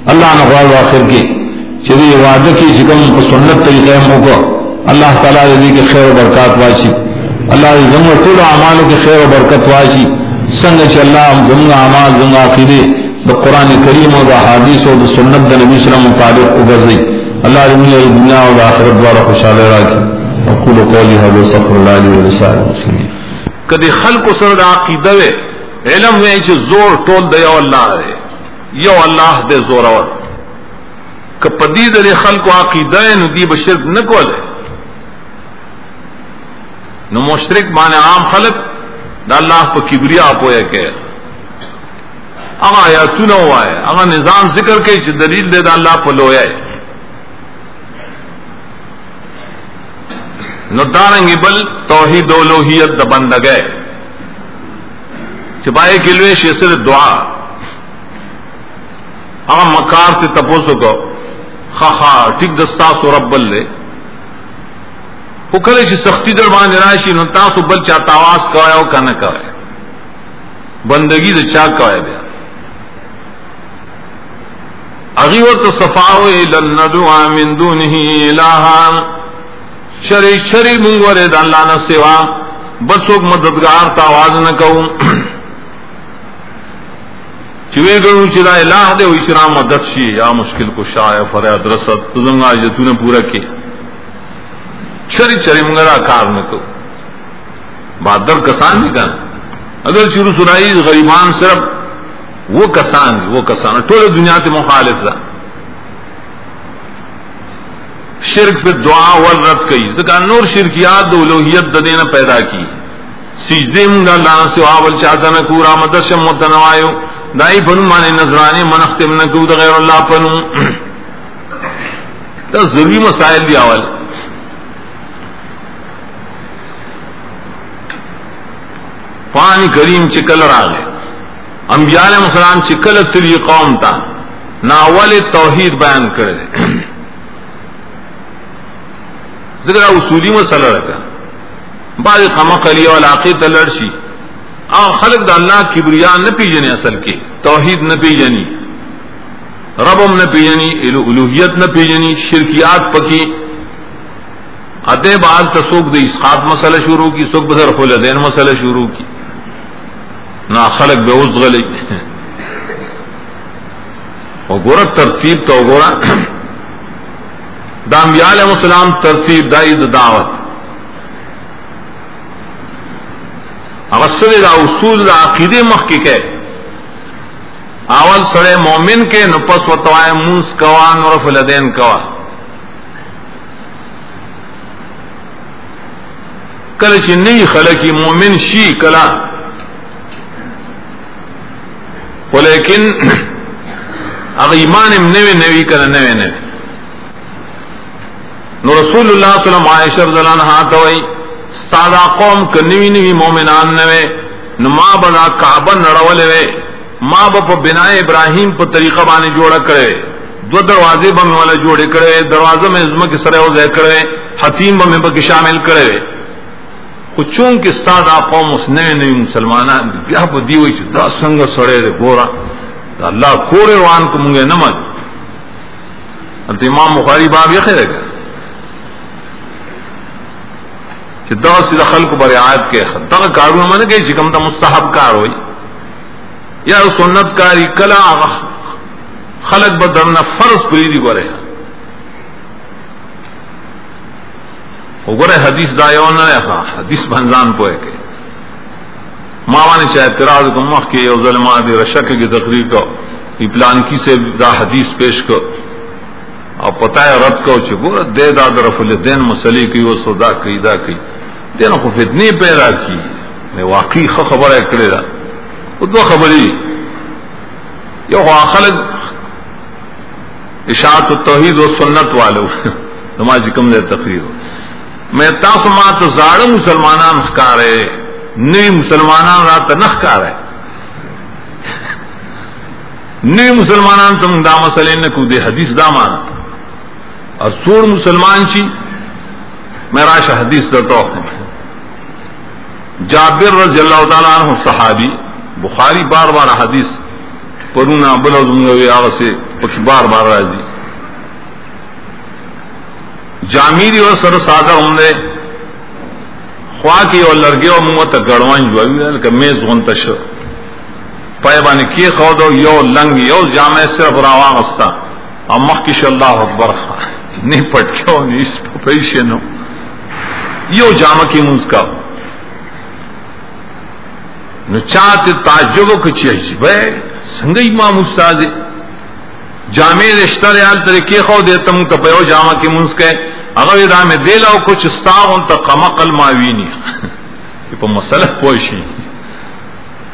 اللہ نے نقوال واخر کی چیزی وعدہ کی چکم کو سنت طریقہ موقع اللہ تعالیٰ رضی کے خیر و برکات واچی اللہ رضی زمر کل اعمالوں کے خیر و برکت واچی سنگ چی اللہ زمگا اعمال زمگا عقیدے دا قرآن کریم و دا حادیث و دا سنت دا نبی صلی اللہ علیہ وسلم مطابق اگرزی اللہ رضی دنیا و دا آخرت دوارا خوشحال راکی اقول قولی هذا استغفر الله لي ولسائر المسلمين کدی خلق سره د عقیده وي علم وی چې زور ټول دی یو الله دی یو الله دې زور اور ک پدی د خلق عقیده نو دی بشرک نه کوله نو مشرک معنی عام خلق د الله په کبریا پوهه کې هغه آیاتونه وای هغه نظام ذکر کوي چې دلیل دی د الله په لوی نو دارنگی بل توحید و لوحیت دا بند گئے چپائے کلوے شیسر دعا. اما مکار تے تپوسو کو. خخا ٹھیک دستا سو رب بل لے کلے چی سختی در باندھ راشی نو تاسو بل چاہتا آواز کوئے او کنا کوئے. بندگی دا چاک کوئے بیا؟ اغیور تو صفاوے لندعا من دونہی الہان شری شری منگورے دا اللہ نہ سوا بسوک مددگار تا آواز نہ کہوں چوے گڑوں الہ دے ہوئی شرا مدد شی، یا مشکل کو شاہ فریاد رسد تزنگا جتو نے پورا کی۔ چری چری منگرا کار نہ کہوں بہادر کسان بھی کہنا اگر شروع سنائی غریبان صرف وہ کسان وہ کسان ٹولے دنیا تے مخالف رہا شرک پہ دعا ول رد کئی۔ زکا نور شرکیات دو لوہیت دینا پیدا کی۔ سجدے منگا اللہ سے، آول چاہتا نہ کورا مدرشم متنوایو دائی پنو مانے نظرانی منختم نہ کو غیر اللہ پنو؟ تو ضروری مسائل بھی اول پانی کریم چکل راگے انبیاء علیہ السلام چکل تری قوم تا۔ ناول توحید بیان کرے۔ ذکر اصولی مسئلہ رکھا۔ بعض قمہ قلی علاقے تلڑشی آ خلق دا اللہ کبریا نہ پی جنے اصل کی، توحید نہ پی جنی ربم نہ پی جنی الوحیت نہ پی جنی شرکیات پکی۔ ادے بعض تسوک دے اسقاط مسئلہ شروع کی، سوک بسر خلدین مسئلہ شروع کی۔ نہ خلق بے عز غلی اور گورا ترتیب تو گورا۔ دامبیا علیہ السلام ترتیب دائی دعوت۔ اغسر دا اصول دا عقید مخ کی کہ اول سڑے مومن کے نپس و توائے منس کوا نرف لدین کوا کل چی نئی خلقی مومن شی کلا لیکن اگر ایمان ام نوی نوی کلا نوی نوی. نو رسول اللہ صلی اللہ علیہ وسلم عائشہ رضی اللہ عنہ ہاتھ ہوئی سادا قوم کنوی نوی مومنان نوے نو ما بدا کعبہ نڑولے وے ما با پا بنا ابراہیم پا طریقہ بانے جوڑا کرے دو دروازے با میں والا جوڑے کرے دروازہ میں ازمہ کی سرے وزے کرے حتیم با میں با شامل کرے خو چون کې استاد قوم اوس نه نه مسلمانان بیا په دی وای چې دا څنګه سړی دی ګورا الله کور روان کومګه نه مات امام بخاری باب یې خیره چې دا سید خلق بر رعایت کې دا کارونه منه کې چې کوم ته مستحب کار وای یا سنت کاری کلا خلق بدرنا فرض پری دی ګوره وګوره حدیث دا یو نه ښه حدیث بنزان پوهه کې ما باندې چې اعتراض کوم مخ کې یو ظلما دی رشک کی تقریر کو. پلان کی سے دا حدیث پیش کو. او پتہ ہے رد کو چې ګوره دې دا طرف له دین مسلې کې او سودا کوي دا کوي دین خو فتنی پیدا کی نه واقعي خبره کړې ده او دوه خبرې یو خلک اشاعت التوحید و سنت والو نماز کم دے تقریر میں تاسو ما تو زاړه مسلمانان ښکارې نوی مسلمانان را ته نخ کارے نوی مسلمانان تم دا مسئلے نہ کو دے، حدیث دا مان اور سور مسلمان چی میں راش حدیث درتا ہوں جابر رضی اللہ تعالیٰ عنہ صحابی، بخاری بار بار حدیث پرونا بلوز آغا سے بار بار راضی جامیری اور سر سادہ ہوں نے خواہ کی اور لرگے اور منہ تک گڑوائیں جو کہ میز غنتش پائے بانے کی خود یو لنگ یو جامع صرف راواں استا اور مخکش اللہ اکبر خواہ۔ نہیں پٹ کیوں نہیں اس پیشے نو یو جامع کی منز کا۔ نو چاہتے تعجب کو چیز بھائی، سنگئی امام استاد، جامع رشتہ ریال طریقے خو دیتا ہوں تو پیو جامع کی منز کے اگر دا میں دے لاؤ کچھ ستا ہوں تو قمقل ماوینی پا مسئلہ پوشی۔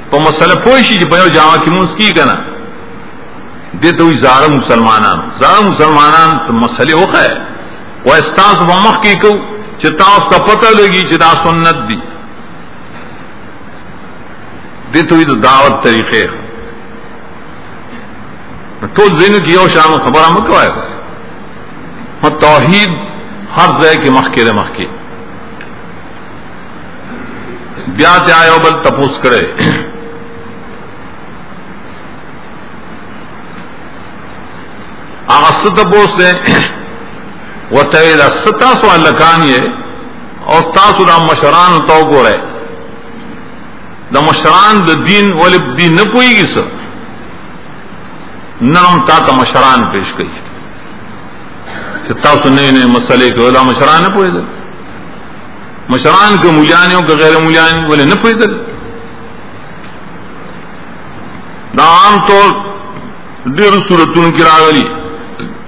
پا مسئلہ پوشی جو پیو جامع کی منز کی کنا دیتا ہوئی زارہ مسلمانان. زارہ مسلمانان تو مسئلے ہو ہے وہ استاس ممخ کی کو چتا اس کا پتہ لگی چتا سنت دی. دیتا ہوئی تو دعوت طریقے. تو زین کی او شام خبر ہم کو آئے توحید ہر ضے کے مخ کے مخ کے. بیا تے آئے بل تپوس کرے. آغا ستپوس دے، وہ تیرا ستاسو لکان یہ، اور تاسو دا مشران تو گو رہے دا مشران دا دین ولی دین نہ پوئی گی سر نرم تا تا مشران پیش گئی تاسو نئے نئے مسئلے کے اولا مشران نہ پوئے دل مشران کے مولیانیوں کے غیر مولیانی بولے نہ پوئے دل دا عام طور ډیر صورتون کی راغلی۔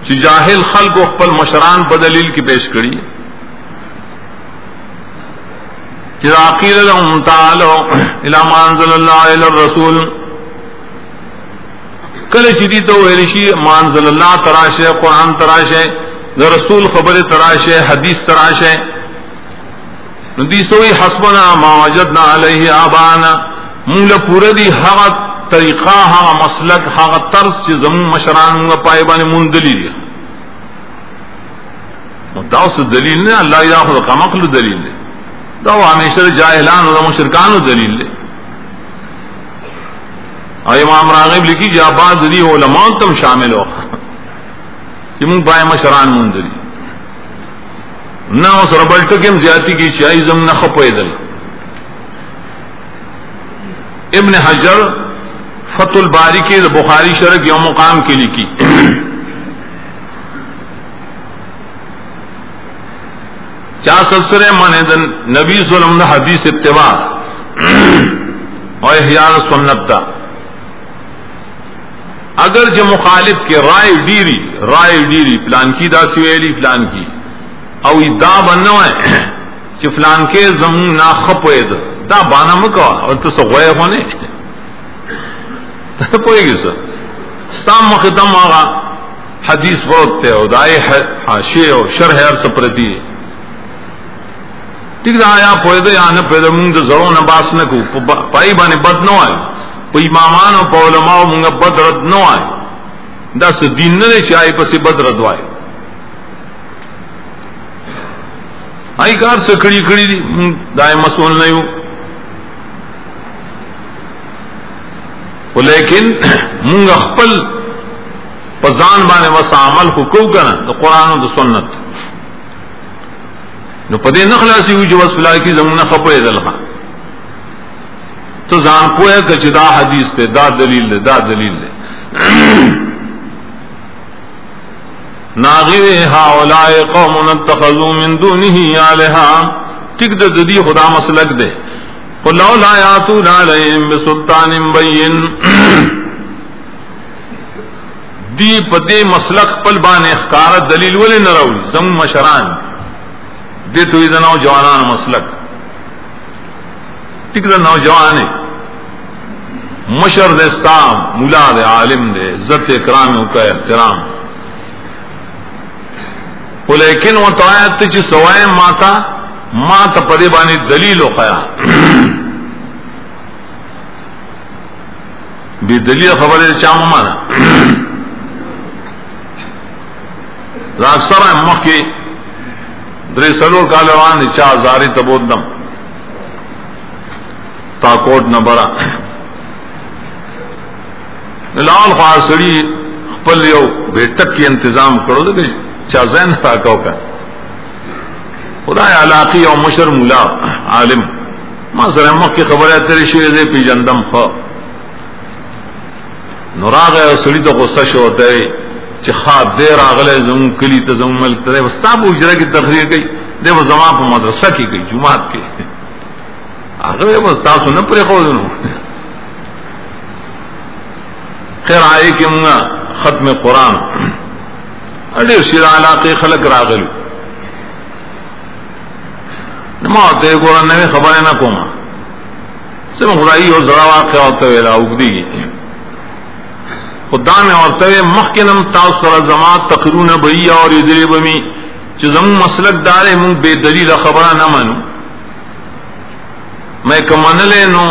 چې جاهل خلق خپل مشران په دلیل کې پیش کړي چې عقیده لهم تعالی الى ما انزل الله الى الرسول. کله چې دي ته ویل شي مانزل الله تراشه قران تراشه د رسول خبره تراشه حدیث تراشه نو دي حسبنا ما وجدنا عليه ابانا موږ پوره دي هغه طریقه هغه ہاں مسلک هغه طرز چې زمون مشران موږ پای باندې مونږ دي نو دا اوس دلیل نه الله یا خو قمقل دلیل دی دا همیشه جاهلان او مشرکان دلیل دی اور امام راغب لکھی جی جا بعد دی علماء تم شامل ہو۔ کہ منگ پائے مشران من مندری نہ اس ربل ٹکم زیادتی کی چاہیے زم نہ خپے دل۔ ابن حجر فت الباری کے بخاری شرک یا مقام کے لکھی چار سلسلے مانے دن نبی صلی حدیث اتباع اور احیار سنت تھا اگر جو مخالف کے رائے ڈیری رائے ڈیری، فلان کی دا سویلی فلان کی۔ او دا بنو ہے کہ فلان کے زمون نا خپوئے دا بانا مکا اور تو سو غوئے ہونے۔ کوئی گی سر سام مختم آغا حدیث بہت تے او دائے حاشیه او شرح ار سپرتی ٹھیک دا آیا پوئے دے یا نہ پوئے دے مونږ د زړو نه باس نه کو پای باندې بد نه وای په امامانو په علماء مونږ بد رد نه وای دا س دین نه چې آی پسې بد رد وای آی کار سکړی کړی دی دای مسئول نه یو ولیکن مونږ خپل پزان باندې وس عمل خو کو کنه؟ د قران او د سنت. نو پدې نخلاصي وي چې وسلا کی زمونه خپې دلغه تو ځان کوه چې دا حدیث ته دا دلیل ده دا دلیل ده ناغی هؤلاء قوم اتخذوا من دونه الها ٹک د ددی خدا مسلک دے قل لا یاتون علیہم بسلطان بین دی پدے مسلک پل بان اخکار دلیل ولی نرول زم مشران. دے تو ادھا نوجوانان مسلک. ٹک نوجوان مشر دستا ملا دے عالم دے عزت اکرام کا احترام. لیکن وہ تو آیت چی سوائے ماتا ماں تا پدے بانی دلیل وقیا بی دلیل خبر ہے چام مانا اکثر مخ کی درې سلور کال روان چا زاري تبودم تا کوټ نه برا لال خاصړي خپل یو بیٹک کی انتظام کړو، دغه چا زین راکاو کا خدای علاقی او مشر مولا، عالم۔ ما سره مخ کی خبره اترې شوې ده پی جندم خو۔ نوراغه سړی ته غصه شو ته چې خاط دې راغله زمون کلی ته زمون ملک ته واستاب اجره کی تقریر کوي دې و زما په مدرسه کې کوي جمعات کې هغه و تاسو نه پرې خو نو خیر آئے کہ منگا ختم قرآن۔ اډیر شیر علاقه خلق راغلو نو ته ګور نه خبره نه کوم سم خدای یو زړه واقع او ته ویلا وګدي خدا میں ورته مخکنم تاسو سره زما تقرون بیا اور دې بمی۔ چې زمو مسلک دارې مونږ به دلیل خبره نه مانو میں کمنلې نو۔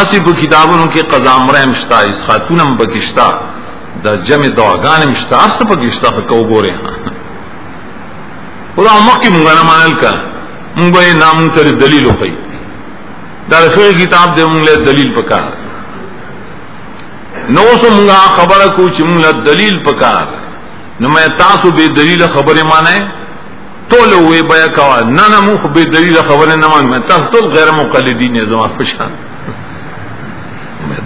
اسی په کتابونو کې قضا مرهم شتا اس خاتونم بکشتا دا جمع دعاګان مشتا، اس په کشتا په کو ګوره خدا مخکې مونږ نه مانل کا مونږ به نام تر دلیل وخی دا رسول کتاب دې مونږ له دلیل پکار نو سو مونږه خبره کو چې مونږ له دلیل پکار نو مې تاسو به دلیل خبره مانه ټول وې بیا کا نه نه مو به دلیل خبره نه مانه تاسو ټول غیر مقلدین زما پشان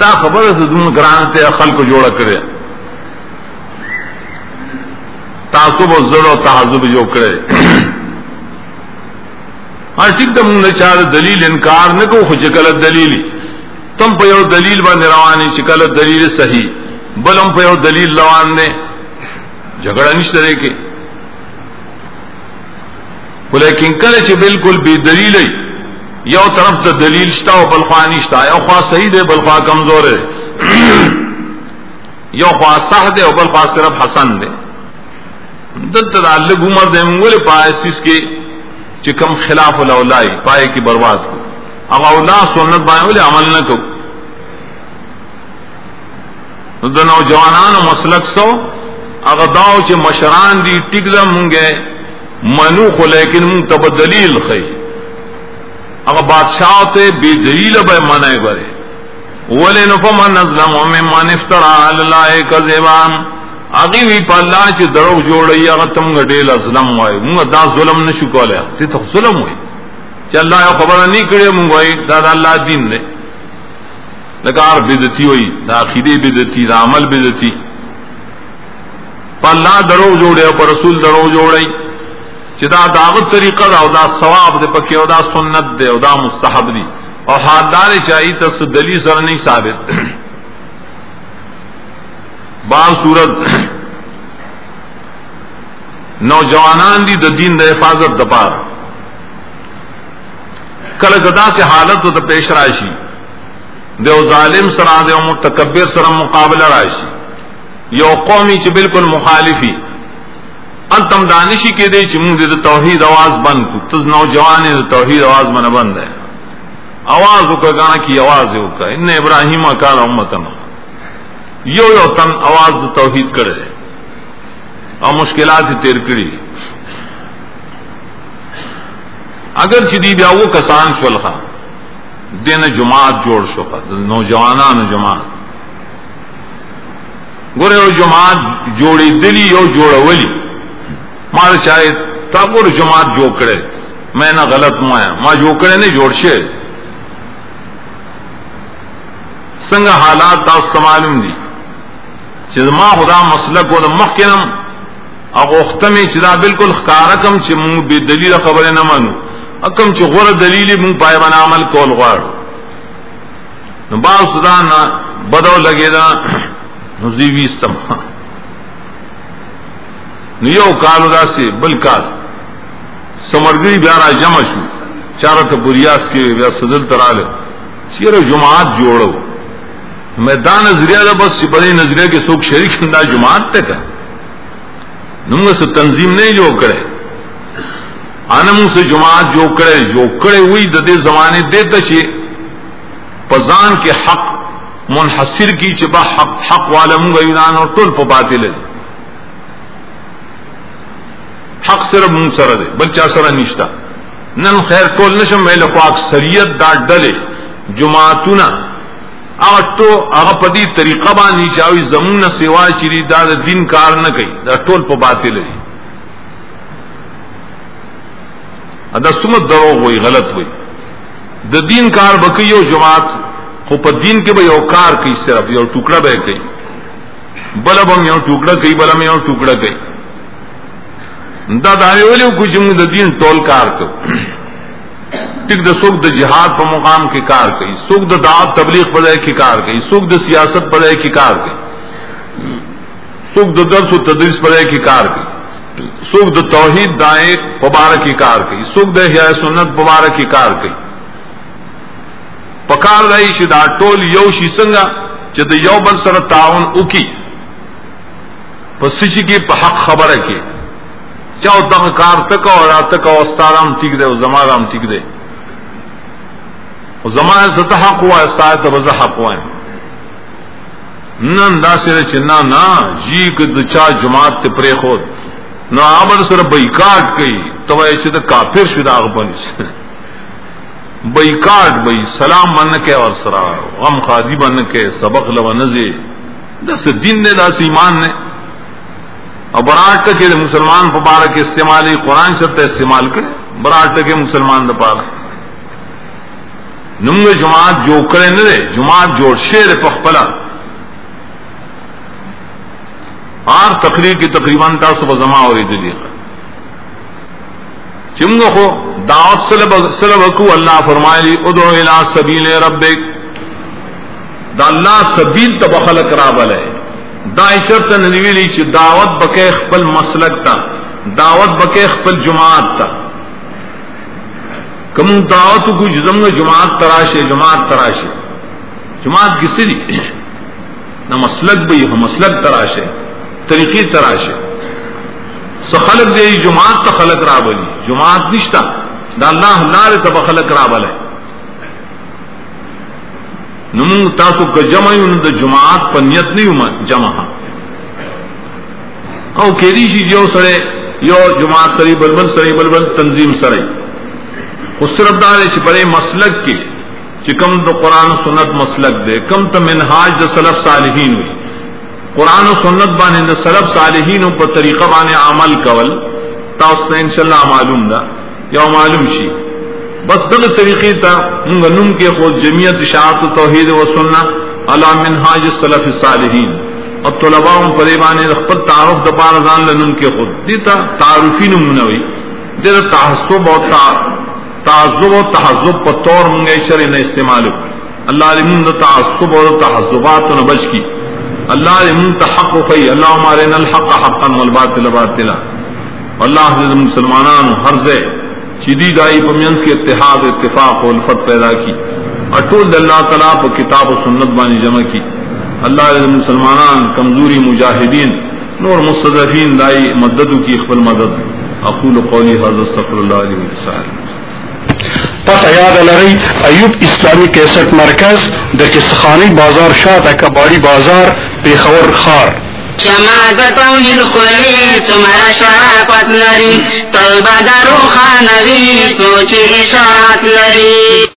دا خبره زدون ګران ته خلق جوړه کړي تاسو به زړه تعذب جو کړي هر ټیک د مونږ چا دلیل انکار نه کو خو چې غلط دلیلی تم په یو دلیل باندې رواني چې غلط دلیل صحیح. بلم په یو دلیل روان نه جګړه نشته لري کې. ولیکن کله چې بالکل بی دلیل یو طرف ته دلیل شتا او بل خوا نشتا یو خوا صحیح دی، بل خوا کمزور دی. یو خوا صح دی او بل صرف حسن دی. دلته د الله عمر د موږ په اساس کې چې کم خلاف الاولای پای کی برباد کو۔ هغه اولا سنت باندې عمل نه کو د نوجوانانو مسلک سو هغه داو چې مشران دي ټیګله مونږه منو خو لیکن مونږ ته دلیل خي هغه بادشاہ ته بی دلیل به منای غره ولن فمن نظلم ممن افترى على الله كذبا اغي وی په الله چې درو جوړي هغه تم غډېل ظلم وای موږ دا ظلم نشو کولای ته ته ظلم وای چې الله یو خبره نه کړې موږ وای دا د الله دین دی لکار بدعتي وای دا عقیده بدعتي دا عمل بدعتي په الله درو جوړي او پر رسول درو جوړي چې دا داغت طریقه دا، او دا ثواب دی پکې او دا سنت دی او دا مستحب دی۔ او حادار چاہیے ته دلیل سره نه ثابت۔ بعض صورت نوجوانان دي د دین د حفاظت د پاره. کله غدا سے حالت ته پیش راشي، د ظالم سره، د متکبر سره مقابله راشي. یو قومی چ بالکل مخالفی. انتم دانشی کے دے چ منگ دے توحید آواز بند کو تز نوجوان توحید آواز من بند ہے آواز کا گانا کی آواز ہے کا ان ابراہیم کان امتن. یو یو تن آواز توحید کرے اور مشکلات تیر کری اگر چدی بیا وہ کسان شلخا دین جماعت جوڑ شوخا نوجوانان جماعت. گورے او جماعت جوڑی دلی یو جوڑ ولی مار چاہے تب اور جماعت جو کرے میں نہ غلط مایا ماں جو کرے نے جوڑ شے. سنگ حالات تا معلوم دی. چیز ما خدا مسلک و مخکنم. اغوختمی چدا بالکل خکارکم چی مونگ بی دلیل خبر نمانو. اکم چی غور دلیلی مونگ پائے بنا عمل کول غوار. نو باو صدا نا بدو لگے دا، نو زیویستم نو یو کالو دا سی بل کال. سمرگری بیارا جمع شو. چارت بریاس کے بیا صدل ترالے چیر جماعت جوڑو. میں دا نظریہ دا بس بڑے نظریہ کے سوک شریک دا جماعت تک نمگ سے تنظیم نہیں جو کرے۔ آنم سے جماعت جو کرے جو کرے ہوئی ددے زمانے دے تچے پزان کے حق منحصر کی چبا حق حق والا منگا ایران اور ٹول پپاتے لے۔ حق صرف منگ سر دے بلچا سر نشتا۔ نن خیر ٹول نشم، میں لکھو اکثریت دا ڈلے۔ جماعتنا تو هغه په دې طریقه باندې چاوي زمونه سیوا چری دا د دین کار نه کوي، دا ټول په باطل دی ادا سمت دروغ وي غلط وي د دین کار بکی یو جماعت، خو په دین کې به یو کار کوي صرف، یو ټوکړه به کوي. بل به یو ټوکړه کوي بل یو ټوکړه کوي. دا دا ویلو کو چې موږ د دین ټول کار کوو. ٹک د سوک د جہاد په مقام کې کار کوي سوک د دعوت تبلیغ په ځای کې کار کوي سوک د سیاست په ځای کې کار کوي سوک د درس او تدریس په ځای کې کار کوي سوک د توحید دائیں مبارک کی کار کوي سوک د احیاء سنت مبارک کی کار کوي پکار دی چې دا ټول یو شي څنګه چې یو بل سره تعاون وکي پس چې کې په حق خبره کې چاو دغه کار تک او راتک او استادام ٹھیک دے او زمارام ٹھیک دے۔ او زمان ست حق ہوا استاد ته بز حق ہوا نن دا سره چې نا نا جی کد چا جماعت ته پرې خود۔ نو امر سره بایکاټ کوي تو چې د کافر شو دا غبن بایکاټ بای سلام من کې اور سرا، غم خادی بن کې سبق لو نزي دس دین نے داس ایمان نے۔ اور براٹ کے مسلمان پبارک استعمال قرآن شرط استعمال کرے براٹ کے مسلمان دپارا نمگ جماعت جو کرے نہ رے جماعت جوڑ شیر پخپلا آر تقریر کی تقریباً تا صبح زما اور دلی چمگ ہو دعوت سلب سلب کو اللہ فرمائے لی ادو الا سبیل ربک۔ دا اللہ سبیل تبخل کرابل ہے دا شرط نویلی چې دعوت بکې خپل مسلک تا، دعوت بکې خپل جماعت تا۔ کوم دعوت کو زمغه جماعت تراشه جماعت تراشه جماعت کسی دی؟ نہ مسلک بھی ہو مسلک تراشه طریقے تراشه سو خلق دے، جماعت تا خلق را بلی جماعت نشتا۔ دا اللہ لار تب خلق را بلے۔ نمون تاسو که جمع یو د جماعت په نیت نه یو جمع. او کېدی شي یو سره یو جماعت سره بلبل سره بلبل تنظیم سره خو صرف دا چې پرې مسلک کې چې کوم د قران او سنت مسلک دی کوم ته منهاج د سلف صالحین وي. قران او سنت باندې د سلف صالحین په طریقه باندې عمل کول، تاسو ان شاء الله معلوم ده. یو معلوم شي. بس دغه طریقې ته موږ نوم کې خو جمعیت اشاعت توحید و سنت، علی منهاج السلف الصالحین. او طلباء پر باندې خپل تعارف د پاره ځان لنوم کې خود دي ته تعارفی نمونه وي د تعصب او تعذب او تحذب په تور موږ شرع نه استعمالو الله علم د تعصب او تحذبات نه بچ کی الله علم تحقق ای اللهم ارنا الحق حقا والباطل باطلا. الله دې مسلمانانو هر ځای شدید آئی پمینس کے اتحاد اتفاق و الفت پیدا کی اٹول اللہ تعالیٰ پر کتاب و سنت بانی جمع کی۔ اللہ علیہ مسلمانان، کمزوری مجاہدین، نور مستضفین دائی مدد کی اقبال مدد۔ اقول قولی حضرت صفر اللہ علیہ وسلم۔ پتہ یاد لرئی ایوب اسلامی کیسٹ مرکز در کسخانی بازار شاہ کباڑی بازار، پیخور خار۔ شمع د توحید خلی څومره شرافت لری تل به د روښانوي سوچ اشارات لري